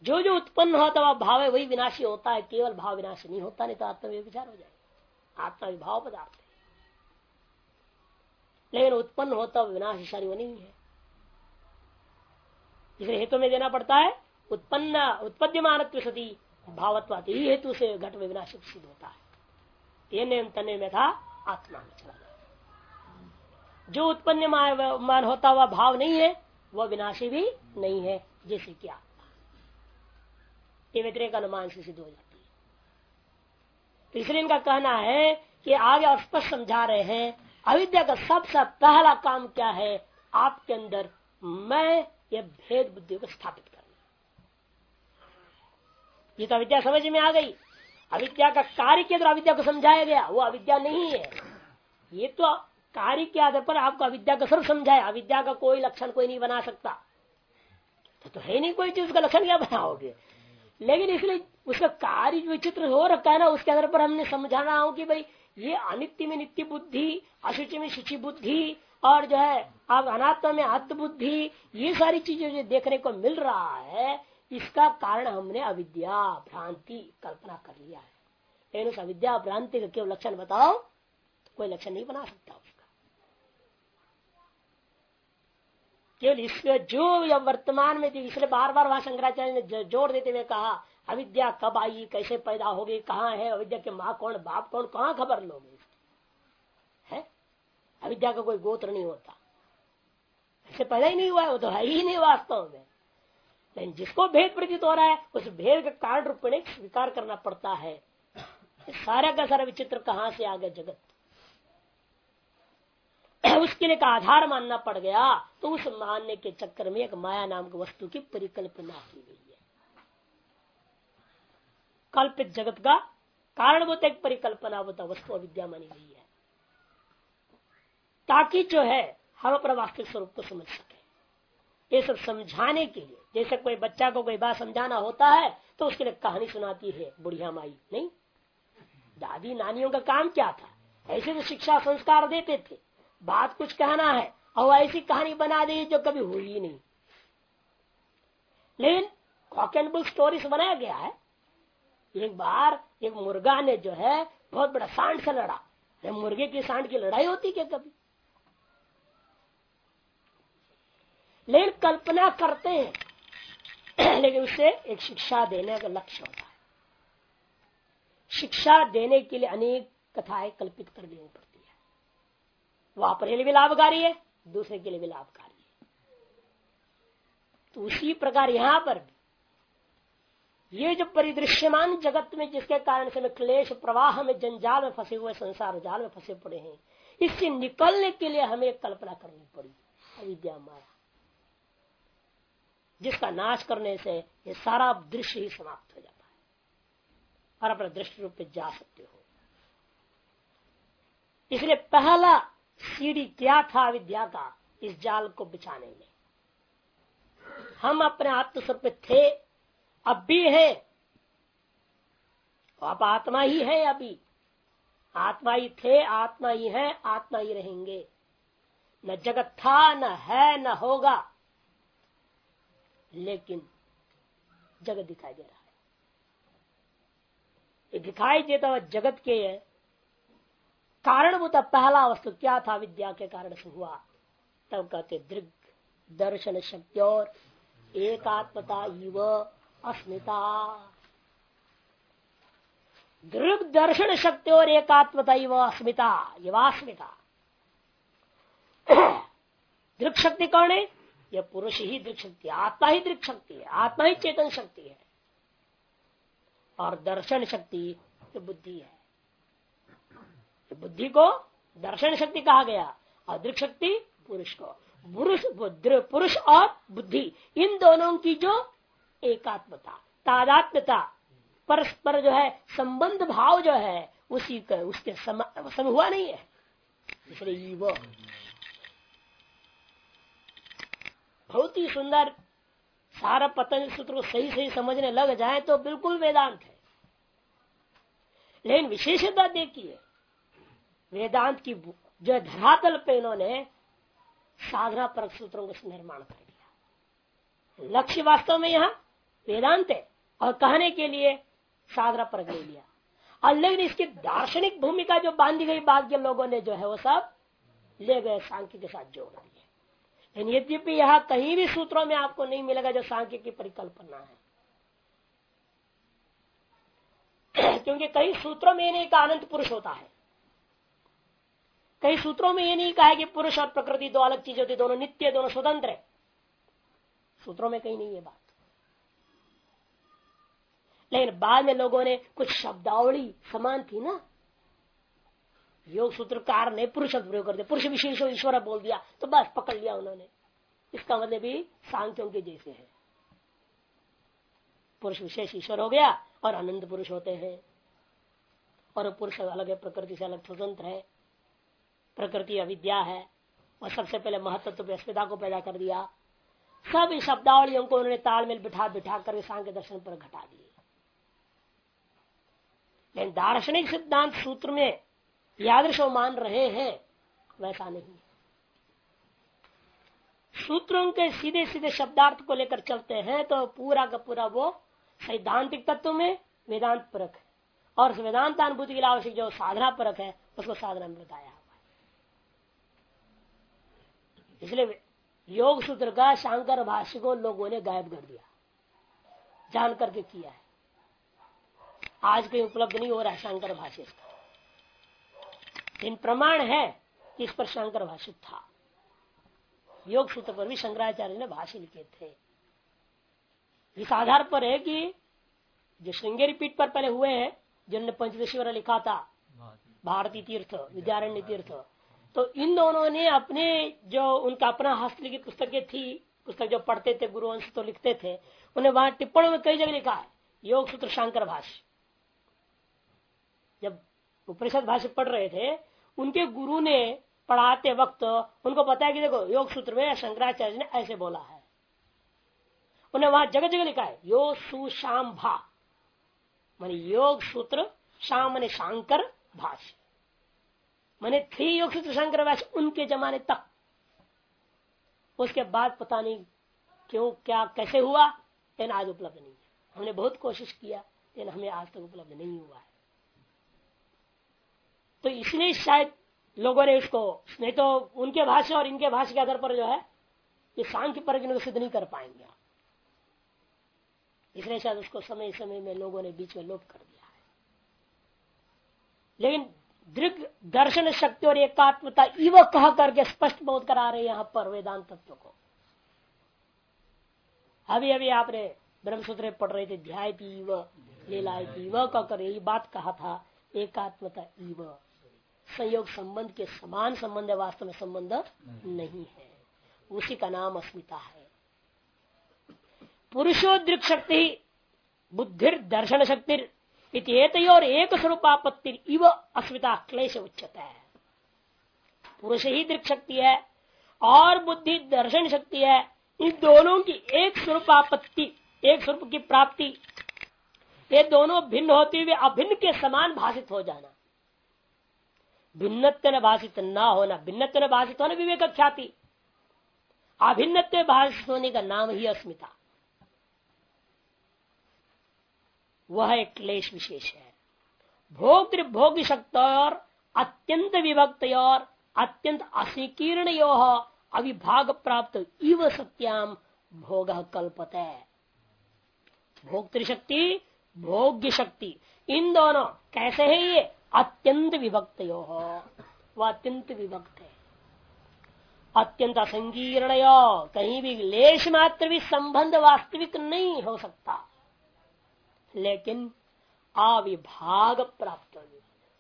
जो जो उत्पन्न होता वह भाव है, वही विनाशी होता है। केवल भाव विनाशी नहीं होता, नहीं तो आत्मा विचार हो जाएगा। आत्मा विभाव पदार्थ है। लेकिन उत्पन्न होता विनाशशाली वो नहीं है। इसलिए हेतु में देना पड़ता है, उत्पन्न उत्पद्यमान सती भावत्वात। ही हेतु से घट में विनाश सिद्ध होता है। ये तने में था आत्मा जाए जो उत्पन्न मान होता हुआ भाव नहीं है, वह विनाशी भी नहीं है, जैसे क्या ये व्यतिरिक अनुमान से सिद्ध हो जाती है। तो इसलिए इनका कहना है कि आगे आप स्पष्ट समझा रहे हैं अविद्या का सबसे पहला काम क्या है? आपके अंदर मैं ये भेद बुद्धि को स्थापित करना। ये तो अविद्या समझ में आ गई। अविद्या का कार्य के द्वारा अविद्या को समझाया गया वो अविद्या नहीं है। ये तो कार्य के आधार पर आपको अविद्या का सर्व समझाया। अविद्या का कोई लक्षण कोई नहीं बना सकता। तो, तो है नहीं कोई चीज़ उसका लक्षण क्या बनाओगे? लेकिन इसलिए उसका कार्य जो विचित्र हो रखा है ना, उसके आधार पर हमने समझाना हो कि भाई, ये अनित्य में नित्य बुद्धि, अशुचि में शुचि बुद्धि, और जो है आप अनात्म में आत्म बुद्धि ये सारी चीज़ें जो देखने को मिल रहा है, इसका कारण हमने अविद्या भ्रांति कल्पना कर लिया है। लेकिन उस अविद्या भ्रांति का केवल लक्षण बताओ तो कोई लक्षण नहीं बना सकता उसका केवल इसमें जो वर्तमान में थी इसलिए बार बार वहाँ शंकराचार्य ने ज़ोर देते हुए कहा, अविद्या कब आई? कैसे पैदा होगी? कहाँ है? अविद्या के माँ कौन? बाप कौन? कहाँ खबर लोगे है? अविद्या का कोई गोत्र नहीं होता। ऐसे पैदा ही नहीं हुआ है, वो तो है ही नहीं वास्तव में। लेकिन जिसको भेद प्रतीत हो रहा है, उस भेद का कारण रूप में स्वीकार करना पड़ता है। सारा का सारा विचित्र कहाँ से आ गया जगत? उसके लिए का आधार मानना पड़ गया तो उस मानने के चक्कर में एक माया नाम की वस्तु की परिकल्पना की गई है। कल्पित जगत का कारणभूत एक परिकल्पना होता वस्तु अविद्या मानी गई है। ताकि जो है, हम अपना वास्तविक स्वरूप को समझ सके। ये सब समझाने के लिए, जैसे कोई बच्चा को कोई बात समझाना होता है तो उसके लिए कहानी सुनाती है, बुढ़िया माई, नहीं, दादी नानियों का काम क्या था? ऐसे तो शिक्षा संस्कार देते थे बात कुछ कहना है और ऐसी कहानी बना दी जो कभी हुई ही नहीं। लेकिन कॉक एंड बुल स्टोरीज बनाया गया है। एक बार एक मुर्गा ने जो है, बहुत बड़ा सांड से लड़ा। मुर्गे की सांड की लड़ाई होती क्या कभी? लेकिन कल्पना करते हैं, (clears throat) लेकिन उससे एक शिक्षा देने का लक्ष्य होता है। शिक्षा देने के लिए अनेक कथाएँ कल्पित कर देनी पड़ती वो अपने लिए भी लाभकारी है, दूसरे के लिए भी लाभकारी है। तो उसी प्रकार यहाँ पर भी, ये जो परिदृश्यमान जगत में जिसके कारण से मैं क्लेश प्रवाह में जंजाल में फंसे हुए, संसार जाल में फंसे पड़े हैं, इससे निकलने के लिए हमें कल्पना करनी पड़ी, अविद्या माया। जिसका नाश करने से ये सारा दृश्य ही समाप्त हो जाता है, और अपने दृष्टि रूप में जा सकते हो। इसलिए पहला सीढ़ी क्या था विद्या का इस जाल को बिछाने में? हम अपने आत्मस्वरूप थे, अब भी है। आप आत्मा ही है अभी। आत्मा ही थे, आत्मा ही है, आत्मा ही रहेंगे। न जगत था, न है, न होगा। लेकिन जगत दिखाई दे रहा है। दिखाई देता हुआ जगत के कारण वो तब पहला वस्तु क्या था? विद्या के कारण से हुआ। तब कहते, दृग, दर्शन शक्ति और एकात्मता इव अस्मिता। दृग, दर्शन शक्ति और एकात्मता इव अस्मिता युवास्मिता दृग शक्ति कौन है? यह पुरुष ही दृक शक्ति आत्मा ही दृक शक्ति है। आत्मा ही चेतन शक्ति है। और दर्शन शक्ति बुद्धि है। बुद्धि को दर्शन शक्ति कहा गया और दृक शक्ति पुरुष को। पुरुष पुरुष और बुद्धि इन दोनों की जो एकात्मता तादात्मता परस्पर जो है संबंध भाव जो है उसी का उसके सम, सम हुआ नहीं है। इसलिए वो बहुत ही सुंदर सारा पतंज सूत्र को सही सही समझने लग जाए तो बिल्कुल वेदांत है। लेकिन विशेषता देखिए वेदांत की जो धरातल पे इन्होंने साधना पर सूत्रों का निर्माण कर दिया। लक्ष्य वास्तव में यहाँ वेदांत है और कहने के लिए साधना पर ले लिया। और लेकिन इसकी दार्शनिक भूमिका जो बांधी गई बाद के लोगों ने जो है वो सब ले गए, सांख्य के साथ जोड़ दिया लेकिन यद्यपि यह कहीं भी सूत्रों में आपको नहीं मिलेगा जो सांख्य की परिकल्पना है। (clears throat) क्योंकि कई सूत्रों में नहीं कहा अनंत पुरुष होता है। कई सूत्रों में ये नहीं कहा कि पुरुष और प्रकृति दो अलग चीज़ होती, दोनों नित्य, दोनों स्वतंत्र है। सूत्रों में कहीं नहीं है बात। लेकिन बाद में लोगों ने कुछ शब्दावली समान थी ना? योग सूत्रकार ने पुरुष प्रयोग कर दिया, पुरुष विशेष ईश्वर बोल दिया तो बस पकड़ लिया उन्होंने। इसका मतलब भी सांख्यों के जैसे है। पुरुष विशेष ईश्वर हो गया और अनंत पुरुष होते हैं। और पुरुष अलग है, प्रकृति से अलग स्वतंत्र है। प्रकृति अविद्या है। और सबसे पहले महत्व तो अस्मिता को पैदा कर दिया। सब शब्दावलियों को उन्होंने तालमेल बिठा बिठा कर सांख्य दर्शन पर घटा दिए। लेकिन दार्शनिक सिद्धांत सूत्र में यादृश मान रहे हैं, वैसा नहीं सूत्रों के सीधे सीधे शब्दार्थ को लेकर चलते हैं तो पूरा का पूरा वो सैद्धांतिक तत्व में वेदांत परक है। और वेदांतानुभूति के लिए आवश्यक जो साधना परक है, उसको साधना में बताया हुआ है इसलिए योग सूत्र का शांकर भाष्य को लोगों ने गायब कर दिया। जान करके किया है। आज कहीं उपलब्ध नहीं हो रहा है शंकर भाष्य इसका। इन प्रमाण है कि इस पर शंकर भाष्य था। योग सूत्र पर भी शंकराचार्य ने भाष्य लिखे थे। इस आधार पर है कि जो श्रृंगेरी पीठ पर पहले हुए हैं जिन्होंने पंचदशीवर लिखा था भारती तीर्थ विद्यारण्य तीर्थ तो इन दोनों ने अपने जो उनका अपना हस्तलिखित पुस्तकें थी, पुस्तक जो पढ़ते थे गुरुवंश तो लिखते थे, उन्हें वहाँ टिप्पणों में कई जगह लिखा है। योग सूत्र शंकर भाष्य। जब उपनिषद भाष्य पढ़ रहे थे, उनके गुरु ने पढ़ाते वक्त उनको है कि देखो, योग सूत्र में शंकराचार्य ने ऐसे बोला है। उन्हें वहाँ जगह जगह लिखा है, यो सुशाम भा। मान योग सूत्र, शाम शांकर भाष्य। मैंने थ्री योग शंकर उनके जमाने तक। उसके बाद पता नहीं क्यों, क्या, कैसे हुआ, लेकिन आज उपलब्ध नहीं है। हमने बहुत कोशिश किया, लेकिन हमें आज तक उपलब्ध नहीं हुआ है। तो इसलिए शायद लोगों ने इसको, नहीं तो उनके भाषा और इनके भाषा के आधार पर जो है, ये सांख्य पर सिद्ध नहीं कर पाएँगे आप। इसलिए शायद उसको समय समय में लोगों ने बीच में लोप कर दिया है। लेकिन दृग दर्शन शक्ति और एकात्मता, इव कह करके स्पष्ट बोध करा रहे यहाँ पर वेदांत तत्व को। अभी अभी आपने ब्रह्मसूत्र पढ़ रहे थे, ध्याय इव, लीला इव कहकर यही बात कहा था, एकात्मता, इव। संयोग संबंध के समान संबंध है, वास्तव में संबंध नहीं है। उसी का नाम अस्मिता है। पुरुषोदृक शक्ति, बुद्धिर दर्शन शक्ति और एक स्वरूपापत्ति इव अस्मिता क्लेश उच्चता है पुरुष ही दृक शक्ति है, और बुद्धि दर्शन शक्ति है। इन दोनों की एक स्वरूप आपत्ति एक स्वरूप की प्राप्ति, ये दोनों भिन्न होते हुए अभिन्न के समान भाषित हो जाना। भिन्नत्व भाषित न होना, भिन्नत्व भाषित होना विवेक ख्याति अभिन्नत्व भाषित होने का नाम ही अस्मिता। वह एक क्लेश विशेष है। भोग भोग शक्त और अत्यंत विभक्त और अत्यंत असीकीर्ण यो अविभाग प्राप्त इव सत्याम भोग कल्पत। है भोक्तृशक्ति भोग्य शक्ति इन दोनों कैसे है ये? अत्यंत विभक्त यो वह अत्यंत विभक्त है। अत्यंत असंकीर्ण कहीं भी लेश मात्र भी संबंध वास्तविक नहीं हो सकता। लेकिन अविभाग प्राप्त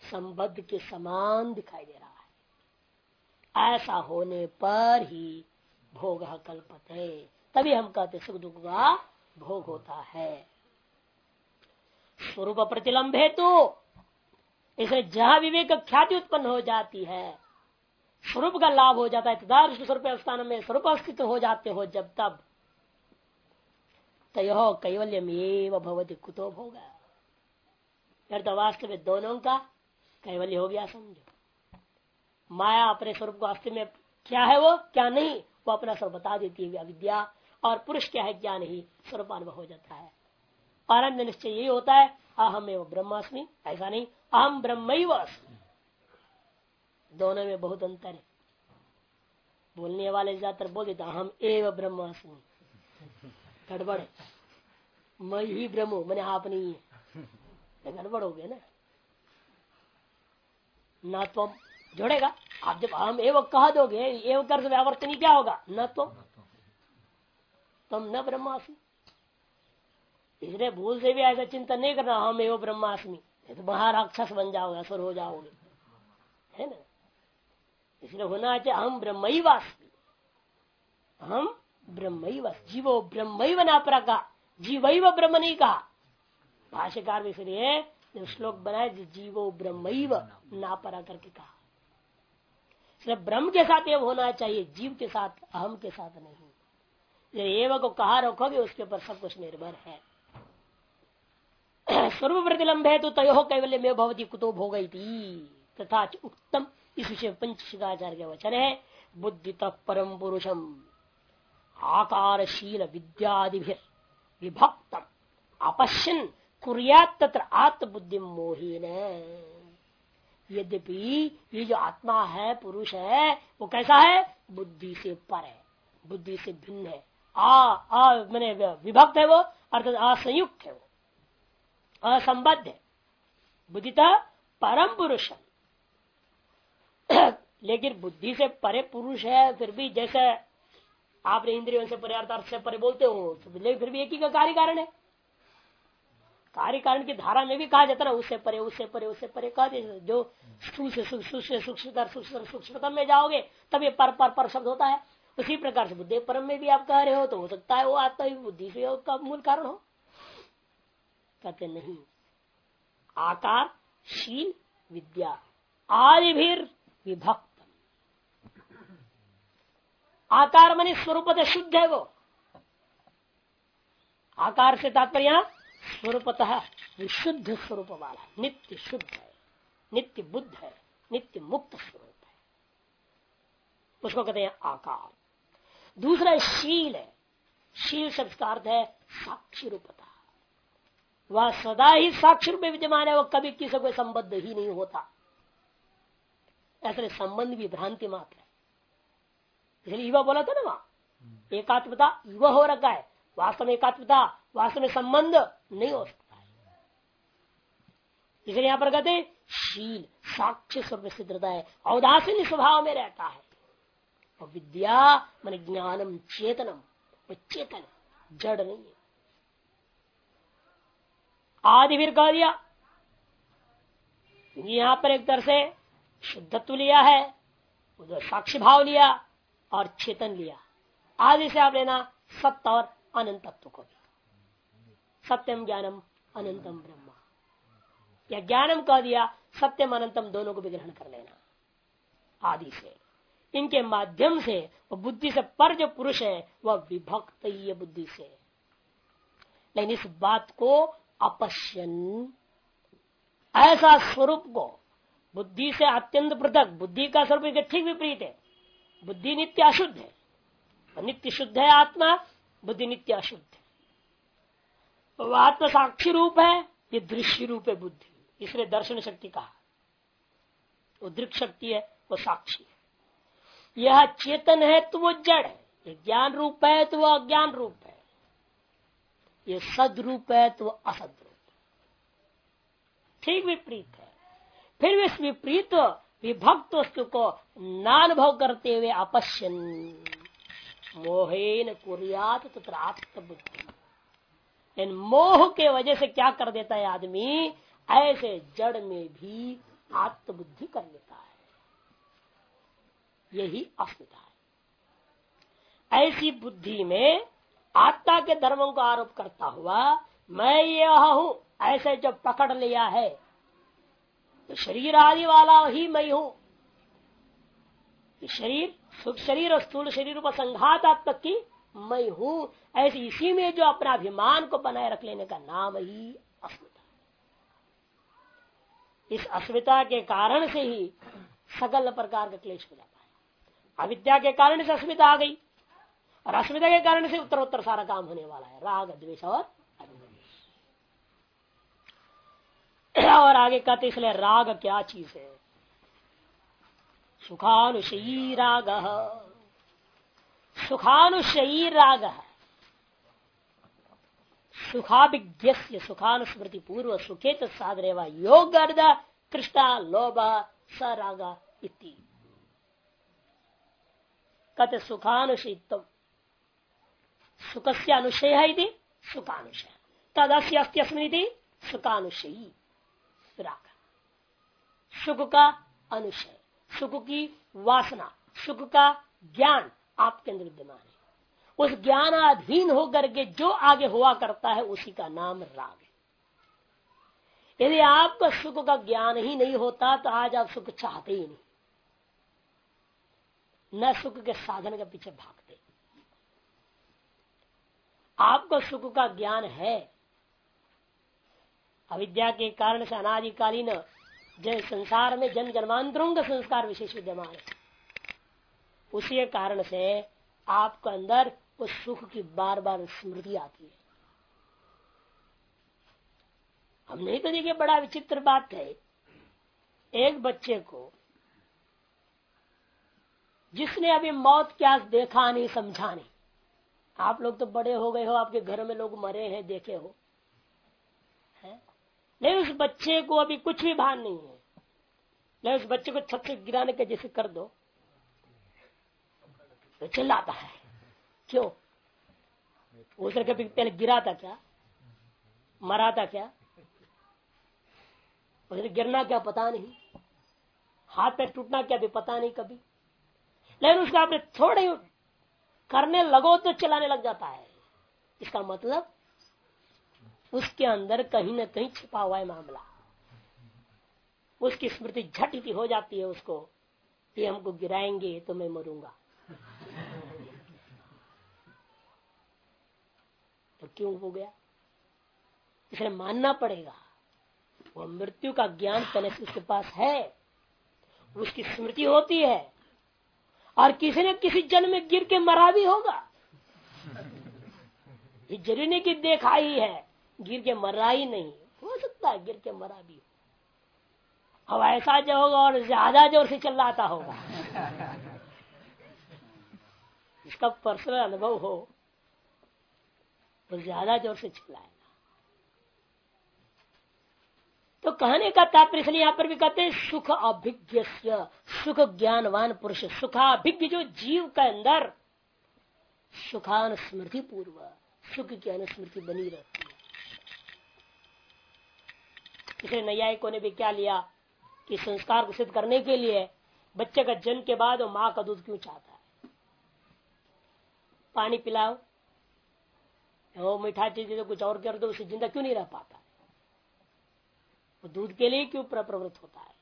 संबद्ध के समान दिखाई दे रहा है। ऐसा होने पर ही भोग कल्पत है तभी हम कहते सुख दुख का भोग होता है। स्वरूप प्रतिलंब है तो इसलिए जहाँ विवेक ख्याति उत्पन्न हो जाती है, स्वरूप का लाभ हो जाता है स्वरूप स्थान में स्वरूप स्थित हो जाते हो जब तब। तय कैवल्यम भवती कुतो होगा तो वास्तव में दोनों का कैवल्य हो गया समझो माया अपने स्वरूप को वास्तव में क्या है वो, क्या नहीं, वो अपना स्वरूप बता देती है अविद्या और पुरुष क्या है, क्या नहीं स्वरूप अनुभव हो जाता है। आनंद निश्चय यही होता है अहम एवं ब्रह्मास्मि, ऐसा नहीं अहम ब्रह्म दोनों में बहुत अंतर है। बोलने वाले ज़्यादातर बोल देते अहम एवं ब्रह्मास्मि। गड़बड़। मैं ही ब्रह्म मैंने आप नहीं है। गड़बड़ हो गया ना। न तो जोड़ेगा, आप जब हम एवं कह दोगे, एवं कर व्यावर्तनी क्या होगा? न तो तुम न ब्रह्मास्मि। इसलिए भूल से भी ऐसा चिंतन नहीं करना, हम एवं ब्रह्मास्मि। तो महाराक्षस बन जाओगे, असुर हो जाओगे। है ना? इसलिए होना चाहिए, हम ब्रह्मवास्मी हम ब्रह्म जीवो ब्रह्म नापरा का जीव ब्रह्म नहीं कहा भाष्यकार इसलिए जब श्लोक बनाए जीवो ब्रह्म नापरा करके कहा। सिर्फ़ ब्रह्म के साथ ये होना चाहिए, जीव के साथ, अहम के साथ नहीं। एवं को कहा रखोगे, उसके ऊपर सब कुछ निर्भर है। स्वरूप प्रतिलंब है तो तय कैवल्य में भवती कुतो भोग तथा उत्तम इस विषय पंचशिकाचार्य के वचन है। बुद्धि परम पुरुषम। आकारशील विद्यादि विभक्तम। अपश्यन कुरिया तत्र आत्मबुद्धि मोहीन। यद्यपि ये जो आत्मा है, पुरुष है, वो कैसा है? बुद्धि से पर है। बुद्धि से भिन्न है। आ आ, मैंने विभक्त है वो, अर्थात असंयुक्त है वो। असंबद्ध है। बुद्धिता परम पुरुष (clears throat) लेकिन बुद्धि से परे पुरुष है, फिर भी जैसे आपने इंद्रियों से परे अर्थ से परे बोलते हो लेकिन फिर भी एक ही का कार्य कारण है। कार्य कारण की धारा में भी कहा जाता है उससे परे उससे परे उससे परे कहा जो सूक्ष्म में जाओगे तब ये पर पर पर शब्द होता है। उसी प्रकार से बुद्धि परम में भी आप कह रहे हो तो हो सकता है वो आत्मा बुद्धि से का मूल कारण हो। कहते नहीं। आकार, शील, विद्या, आदि भी विभक्त। आकार मनी स्वरूप शुद्ध है वो। आकार से तात्पर्य स्वरूपतः शुद्ध स्वरूप वाला नित्य शुद्ध है। नित्य बुद्ध है। नित्य मुक्त स्वरूप है। उसको कहते हैं आकार। दूसरा शील है। शील शब्द का अर्थ है साक्षी रूपता। वह सदा ही साक्षी रूप में विद्यमान है वह कभी किसी को संबद्ध ही नहीं होता। ऐसे संबंध भी भ्रांति मात्र है। इसलिए युवा बोला था ना वहाँ। एकात्मता युवा हो रखा है। वास्तव में एकात्मता वास्तव में संबंध नहीं हो सकता है। इसलिए यहाँ पर कहते शील साक्ष्य स्वरूप सिद्ध रहता है औदासीन स्वभाव में रहता है। और विद्या मान ज्ञानम चेतनम वो चेतन जड़ नहीं है। आदि फिर कह दिया यहाँ पर एक तरह से शुद्धत्व लिया है उधर साक्षी भाव लिया और चेतन लिया। आदि से आप लेना सत्य और अनंत तत्व को भी। सत्यम ज्ञानम अनंतम ब्रह्मा। या ज्ञानम कह दिया, सत्यम अनंतम दोनों को भी ग्रहण कर लेना। आदि से। इनके माध्यम से वह बुद्धि से पर जो पुरुष है, वह विभक्त ही है बुद्धि से। लेकिन इस बात को अपश्यन, ऐसा स्वरूप को, बुद्धि से अत्यंत पृथक, बुद्धि का स्वरूप ठीक विपरीत है। बुद्धि नित्य अशुद्ध है। नित्य शुद्ध है आत्मा, बुद्धि नित्य अशुद्ध है। तो आत्मा साक्षी रूप है, ये दृश्य रूप है बुद्धि। इसलिए दर्शन शक्ति कहा। वो दृक्ष शक्ति है, वो साक्षी है। यह चेतन है तो वो जड़ है। ये ज्ञान रूप है तो वह अज्ञान रूप है। ये सद रूप है तो वह असद रूप ठीक विपरीत है। फिर इस विपरीत विभक्त वस्तु को नानुभव करते हुए अपश्यन। मोहेन कुरियात तथा आत्मबुद्धि। इन मोह के वजह से क्या कर देता है आदमी? ऐसे जड़ में भी आत्मबुद्धि कर लेता है। यही अस्मिता है। ऐसी बुद्धि में आत्मा के धर्मों का आरोप करता हुआ, मैं यह हूँ, ऐसे जब पकड़ लिया है तो शरीर आदि वाला ही मैं हूँ। शरीर सुख शरीर और स्थूल शरीर पर संघातात्मक की मैं हूँ। ऐसे इसी में जो अपना अभिमान को बनाए रख लेने का नाम ही अस्मिता। इस अस्मिता के कारण से ही सकल प्रकार का क्लेश हो जाता है। अविद्या के कारण से अस्मिता आ गई। और अस्मिता के कारण से उत्तर उत्तर सारा काम होने वाला है। राग, द्वेष और (coughs) और आगे कहते इसलिए राग क्या चीज़ है? सुखानुशयी राग। सुखानुशयी राग। सुखाभिज्ञ सुखानुस्मृति पूर्व सुखे तत्साधरे योग कृष्णा लोभ स राग इति। कत सुखानुषयित्व सुख से अनुशय सुखानुशय। तदस्य अस्त्यस्मिन सुखानुशयी। राग सुख का अनुशय, सुख की वासना, सुख का ज्ञान आपके अंदर विद्यमान है। उस ज्ञानाधीन होकर के जो आगे हुआ करता है, उसी का नाम राग है। यदि आपका सुख का ज्ञान ही नहीं होता तो आज आप सुख चाहते ही नहीं। न सुख के साधन के पीछे भागते। आपको सुख का ज्ञान है अविद्या के कारण से अनादिकालीन जन संसार में जन जन्मांतरों का संस्कार विशेष विद्यमान है। उसी कारण से आपके अंदर उस सुख की बार बार स्मृति आती है। हम नहीं तो देखिए बड़ा विचित्र बात है। एक बच्चे को जिसने अभी मौत क्या देखा नहीं, समझा नहीं। आप लोग तो बड़े हो गए हो, आपके घर में लोग मरे हैं, देखे हो है। नहीं, उस बच्चे को अभी कुछ भी भान नहीं है। नहीं, उस बच्चे को छत से गिराने के जैसे कर दो। तो चिल्लाता है। क्यों? उसने कभी पहले गिरा था क्या? मरा था क्या? उसने गिरना क्या पता नहीं। हाथ पैर टूटना क्या भी पता नहीं कभी। लेकिन उसका आपने थोड़े करने लगो तो चलाने लग जाता है। इसका मतलब उसके अंदर कहीं ना कहीं छिपा हुआ है मामला। उसकी स्मृति झटिति हो जाती है उसको कि हमको गिराएँगे तो मैं मरूँगा। तो क्यों हो गया? इसे मानना पड़ेगा। वो मृत्यु का ज्ञान पहले से उसके पास है। उसकी स्मृति होती है। और किसी ने किसी जन्म में गिर के मरा भी होगा। ये ज़रूरी नहीं कि देखा ही है। गिर के मरा ही नहीं हो। सकता है गिर के मरा भी अब ऐसा जो होगा और ज़्यादा ज़ोर से चिल्लाता होगा। (laughs) इसका पर्सनल अनुभव हो तो ज़्यादा ज़ोर से चिल्लाएगा। तो कहने का तात्पर्य इसलिए यहाँ पर भी कहते हैं, सुख अभिज्ञ सुख ज्ञानवान पुरुष, सुखाभिज्ञ जो जीव के अंदर सुखान स्मृति पूर्व, सुख की अनुस्मृति बनी रहती है। इसलिए नैयायिकों ने भी क्या लिया कि संस्कार को सिद्ध करने के लिए बच्चे का जन्म के बाद वो माँ का दूध क्यों चाहता है? पानी पिलाओ। वो मीठा चीज़ तो कुछ और कर दो उसे ज़िंदा क्यों नहीं रह पाता वो दूध के लिए क्यों प्रवृत्त होता है?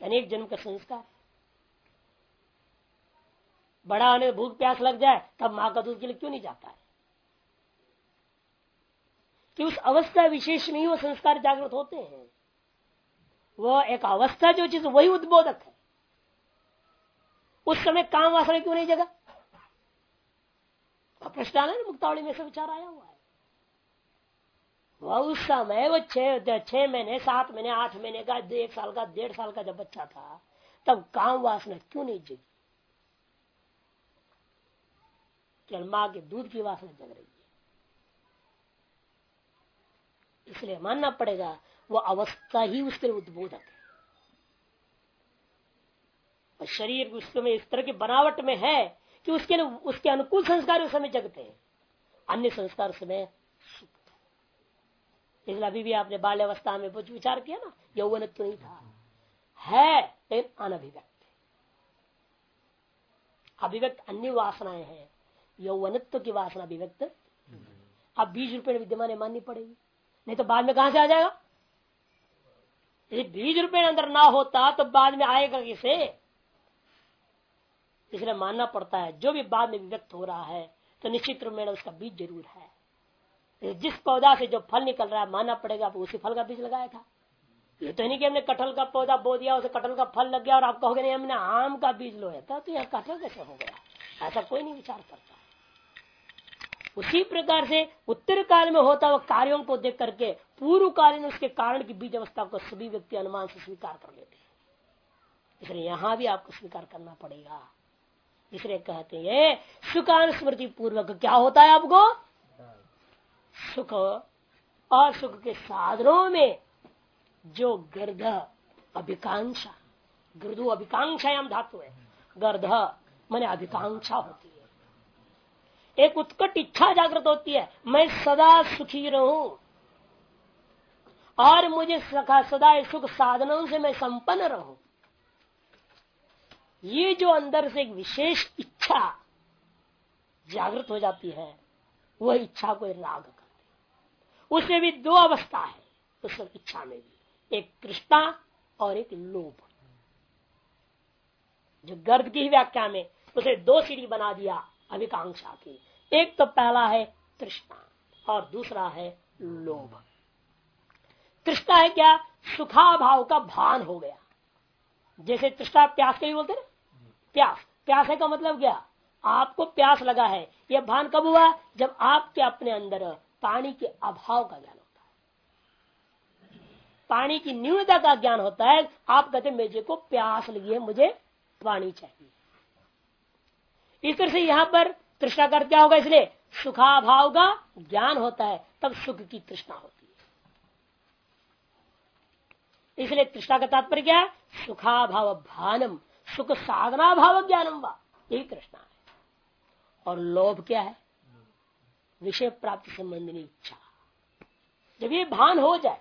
अनेक जन्म का संस्कार बड़ा होने भूख प्यास लग जाए, तब माँ का दूध के लिए क्यों नहीं जाता है? कि उस अवस्था विशेष में ही वो संस्कार जागृत होते हैं। वो एक अवस्था जो चीज़ वही उद्बोधक है। उस समय काम वासना क्यों नहीं जगा? प्रश्न आना मुक्तावली में से विचार आया हुआ है। वह उस समय वो छह छह महीने, सात महीने, आठ महीने का, एक साल का, डेढ़ साल का जब बच्चा था, तब काम वासना क्यों नहीं जगी? माँ के दूध की वासना जग रही है। इसलिए मानना पड़ेगा, वो अवस्था ही उसके लिए उद्बोधक है। और शरीर उसमें इस तरह की बनावट में है कि उसके लिए, उसके अनुकूल संस्कार उस समय जगते हैं। अन्य संस्कार समय इसलिए अभी भी आपने बाल्यावस्था में कुछ विचार किया ना, यौवन तो नहीं था। है, लेकिन अनभिव्यक्त अभिव्यक्त अन्य वासनाएँ हैं। यौवनत्व की वासना अभिव्यक्त। अब बीज रुपए विद्यमान माननी पड़ेगी। नहीं तो बाद में कहाँ से आ जाएगा? यदि बीज रुपए अंदर ना होता तो बाद में आएगा किसे? इसलिए मानना पड़ता है, जो भी बाद में व्यक्त हो रहा है तो निश्चित रूप में उसका बीज ज़रूर है। जिस पौधा से जो फल निकल रहा है, मानना पड़ेगा, आप उसी फल का बीज लगाया था। ये तो नहीं कि हमने कटहल का पौधा बो दिया, उसे कटहल का फल लग गया और आप कहोगे, नहीं, हमने आम का बीज लोया था। तो यह कटहल कैसे हो गया? ऐसा कोई नहीं विचार करता। उसी प्रकार से उत्तर काल में होता हुआ कार्यों को देख करके पूर्व कालीन उसके कारण की बीज अवस्था को सभी व्यक्ति अनुमान से स्वीकार कर लेते हैं। इसलिए यहाँ भी आपको स्वीकार करना पड़ेगा। इसलिए कहते हैं सुखान स्मृति पूर्वक क्या होता है आपको? सुख और सुख के साधनों में जो गर्द अभिकांक्षा गर्दु अभिकांक्षायाम धातु है। गर्द मैंने अभिकांक्षा होती है। एक उत्कट इच्छा जागृत होती है, मैं सदा सुखी रहूँ। और मुझे सदा सुख साधनों से मैं संपन्न रहूँ। ये जो अंदर से एक विशेष इच्छा जागृत हो जाती है, वह इच्छा को राग करती उसमें भी दो अवस्था है, उस इच्छा में भी। एक कृष्णा और एक लोभ। जो गर्द की व्याख्या में उसे दो सीढ़ी बना दिया अभिकांक्षा की। एक तो पहला है तृष्णा और दूसरा है लोभ। तृष्णा है क्या? सुखा सुखाभाव का भान हो गया। जैसे तृष्णा प्यास के भी बोलते ना? प्यास। प्यास है का मतलब क्या? आपको प्यास लगा है। यह भान कब हुआ? जब आपके अपने अंदर पानी के अभाव का ज्ञान होता है। पानी की न्यूनता का ज्ञान होता है। आप कहते मेजे को प्यास लगी है, मुझे पानी चाहिए। इस तरह से यहाँ पर तृष्णा कर क्या होगा? इसलिए सुखाभाव का ज्ञान होता है, तब सुख की तृष्णा होती है। इसलिए तृष्णा का तात्पर्य क्या? है सुखाभाव भानम सुख साधना भाव ज्ञानम वा, यही तृष्णा है। और लोभ क्या है? विषय प्राप्ति संबंधी इच्छा। जब ये भान हो जाए,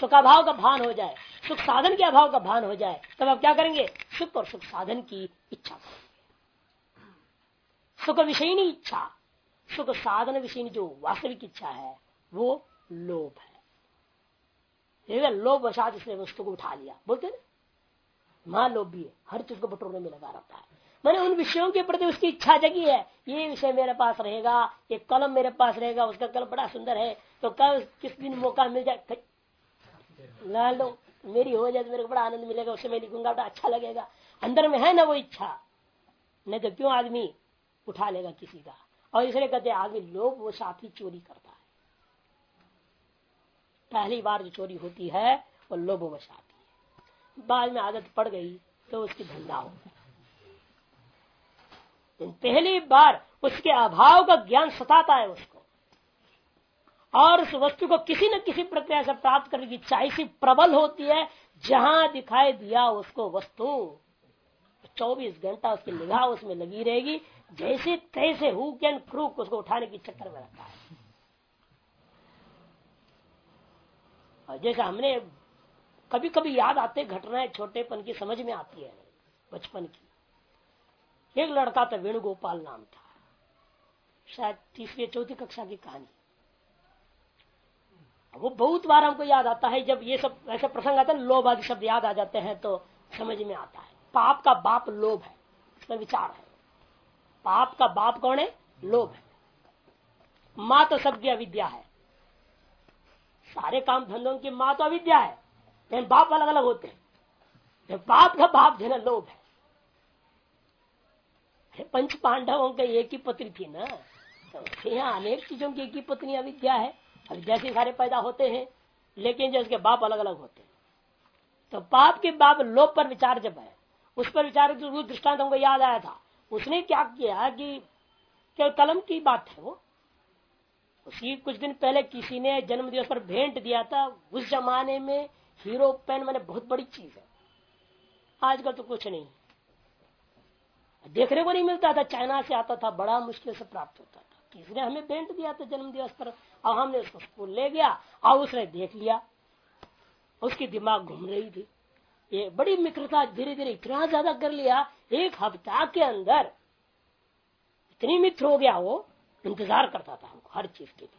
सुखाभाव का भान हो जाए, सुख साधन के अभाव का भान हो जाए, तब आप क्या करेंगे? सुख और सुख साधन की इच्छा करेंगे। सुख विषयनी इच्छा। सुख साधन विषय जो वास्तविक इच्छा है, वो लोभ है। लोभ वसात इसने वस्तु को उठा लिया? बोलते ना? माँ लोभ है। हर चीज़ को बटोरने में लगा रहता है। मैंने उन विषयों के प्रति उसकी इच्छा जगी है। ये विषय मेरे पास रहेगा, ये कलम मेरे पास रहेगा, उसका कलम बड़ा सुंदर है तो कल किस दिन मौका मिल जाए? ला लो मेरी हो जाए तो मेरे को बड़ा आनंद मिलेगा, उसे मैं लिखूँगा, बड़ा अच्छा लगेगा। अंदर में है ना वो इच्छा? नहीं तो क्यों आदमी उठा लेगा किसी का। और इसलिए कहते आदमी लोग वो साथी चोरी करता है। पहली बार जो चोरी होती है, वो लोभ आती है। बाद में आदत पड़ गई तो उसकी धंधा हो पहली बार उसके अभाव का ज्ञान सताता है उसको। और उस वस्तु को किसी न किसी प्रक्रिया से प्राप्त करने की इच्छा ऐसी प्रबल होती है, जहाँ दिखाई दिया उसको वस्तु। 24 घंटा उसकी निगाह उसमें लगी रहेगी जैसे तैसे हु कैन क्रूक उसको उठाने की चक्कर में रहता है। और जैसा हमने कभी कभी याद आते घटनाएँ छोटेपन की समझ में आती है, बचपन की। एक लड़का था, वेणुगोपाल नाम था। शायद तीसरी चौथी कक्षा की कहानी। वो बहुत बार हमको याद आता है, जब ये सब ऐसे प्रसंग आता है लोभ आदि शब्द याद आ जाते हैं तो समझ में आता है। पाप का बाप लोभ है इसमें विचार है। पाप का बाप कौन है? लोभ है। माँ तो सबकी अविद्या है। सारे काम धंधों की माँ तो अविद्या है। लेकिन बाप अलग अलग होते हैं। बाप का बाप जो है लोभ है। पंच पांडवों के एक ही पत्नी थी ना। तो यहाँ अनेक चीज़ों की एक ही पत्नी अविद्या है। अविद्या से सारे पैदा होते हैं, लेकिन जो उसके बाप अलग अलग होते हैं। तो पाप के बाप लोभ पर विचार जब है, उस पर विचार दृष्टांत हमको याद आया था। उसने क्या किया कि केवल कलम की बात है वो? उसी कुछ दिन पहले किसी ने जन्म दिवस पर भेंट दिया था। उस जमाने में हीरो पेन मैंने बहुत बड़ी चीज़ है। आजकल तो कुछ नहीं। देखने को नहीं मिलता था। चाइना से आता था, बड़ा मुश्किल से प्राप्त होता था। किसी ने हमें भेंट दिया था जन्म दिवस पर? और हमने उसको स्कूल ले गया और उसने देख लिया। उसकी दिमाग घूम रही थी। ये बड़ी मित्रता धीरे धीरे इतना ज़्यादा कर लिया, एक हफ़्ता के अंदर। इतनी मित्र हो गया वो, इंतज़ार करता था हमको हर चीज़ के लिए।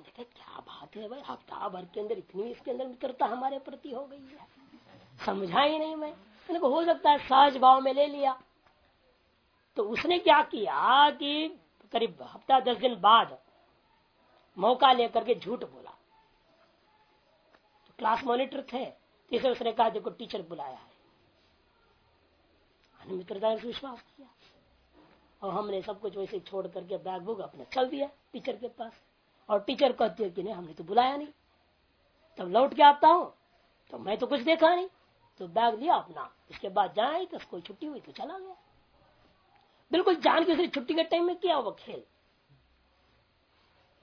देखा क्या बात है भाई, हफ़्ता भर के अंदर इतनी इसके अंदर मित्रता हमारे प्रति हो गई है। समझा ही नहीं मैं। हो सकता है सहज भाव में ले लिया। तो उसने क्या किया कि करीब हफ़्ता दस दिन बाद मौका लेकर के झूठ बोला। तो क्लास मॉनिटर थे। इसे उसने कहा, देखो टीचर बुलाया है। मित्रता ने विश्वास किया। और हमने सब कुछ वैसे छोड़ करके बैग बुक अपना चल दिया टीचर के पास। और टीचर कहती है कि नहीं, हमने तो बुलाया नहीं। तब लौट के आता हूँ तो मैं तो कुछ देखा नहीं। तो बैग लिया अपना। इसके बाद जाए तो कोई छुट्टी हुई तो चला गया। बिल्कुल जान के छुट्टी के टाइम में किया वो खेल।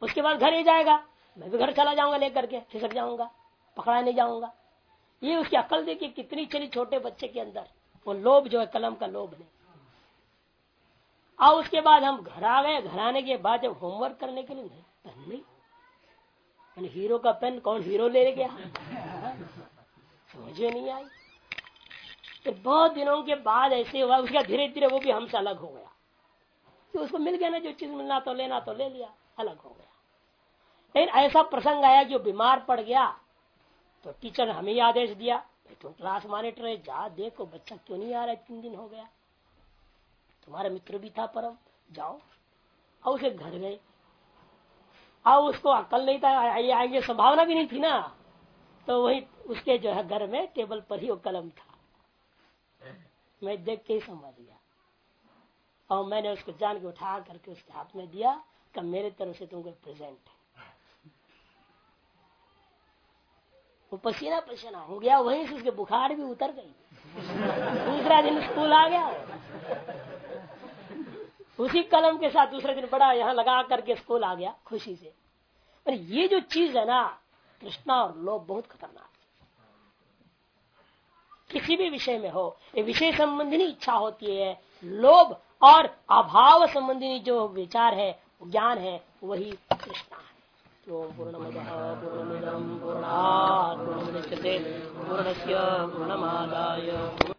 उसके बाद घर ही जाएगा। मैं भी घर चला जाऊँगा लेकर के फिसक जाऊँगा पकड़ा नहीं जाऊँगा। ये उसकी अकल देखिए कितनी चली छोटे बच्चे के अंदर। वो लोभ जो है, कलम का लोभ नहीं। और उसके बाद हम घर आ गए। घर आने के बाद जब होमवर्क करने के लिए पेन नहीं। हीरो का पेन कौन हीरो ले गया समझ नहीं आई। तो बहुत दिनों के बाद ऐसे हुआ, उसका धीरे धीरे वो भी हमसे अलग हो गया। तो उसको मिल गया ना, जो चीज़ मिलना तो लेना तो ले लिया, अलग हो गया। लेकिन ऐसा प्रसंग आया वो बीमार पड़ गया। तो टीचर ने हमें आदेश दिया तुम क्लास मॉनिटर है, जा, देखो, बच्चा क्यों नहीं आ रहा है? तीन दिन हो गया। तुम्हारा मित्र भी था परम, जाओ। और उसे घर गए अब उसको अकल नहीं था आइए आएँगे, संभावना भी नहीं थी ना। तो वही उसके जो है घर में टेबल पर ही वो कलम था। मैं देख के ही समझ गया। और मैंने उसको जान के उठा करके उसके हाथ में दिया कि मेरे तरफ़ से तुमको प्रेजेंट है। वो पसीना पसीना हो गया, वहीं से उसके बुखार भी उतर गई। दूसरा दिन स्कूल आ गया। उसी कलम के साथ दूसरे दिन बड़ा यहाँ लगा करके स्कूल आ गया, खुशी से। पर ये जो चीज़ है ना, कृष्णा और लोभ बहुत खतरनाक किसी भी विषय में हो, ये विषय संबंधी इच्छा होती है, लोभ और अभाव संबंधी जो विचार है, ज्ञान है, वही कृष्णा। पूर्णमद पूर्णमुदच्यते पूर्णस्य पूर्णमादाय।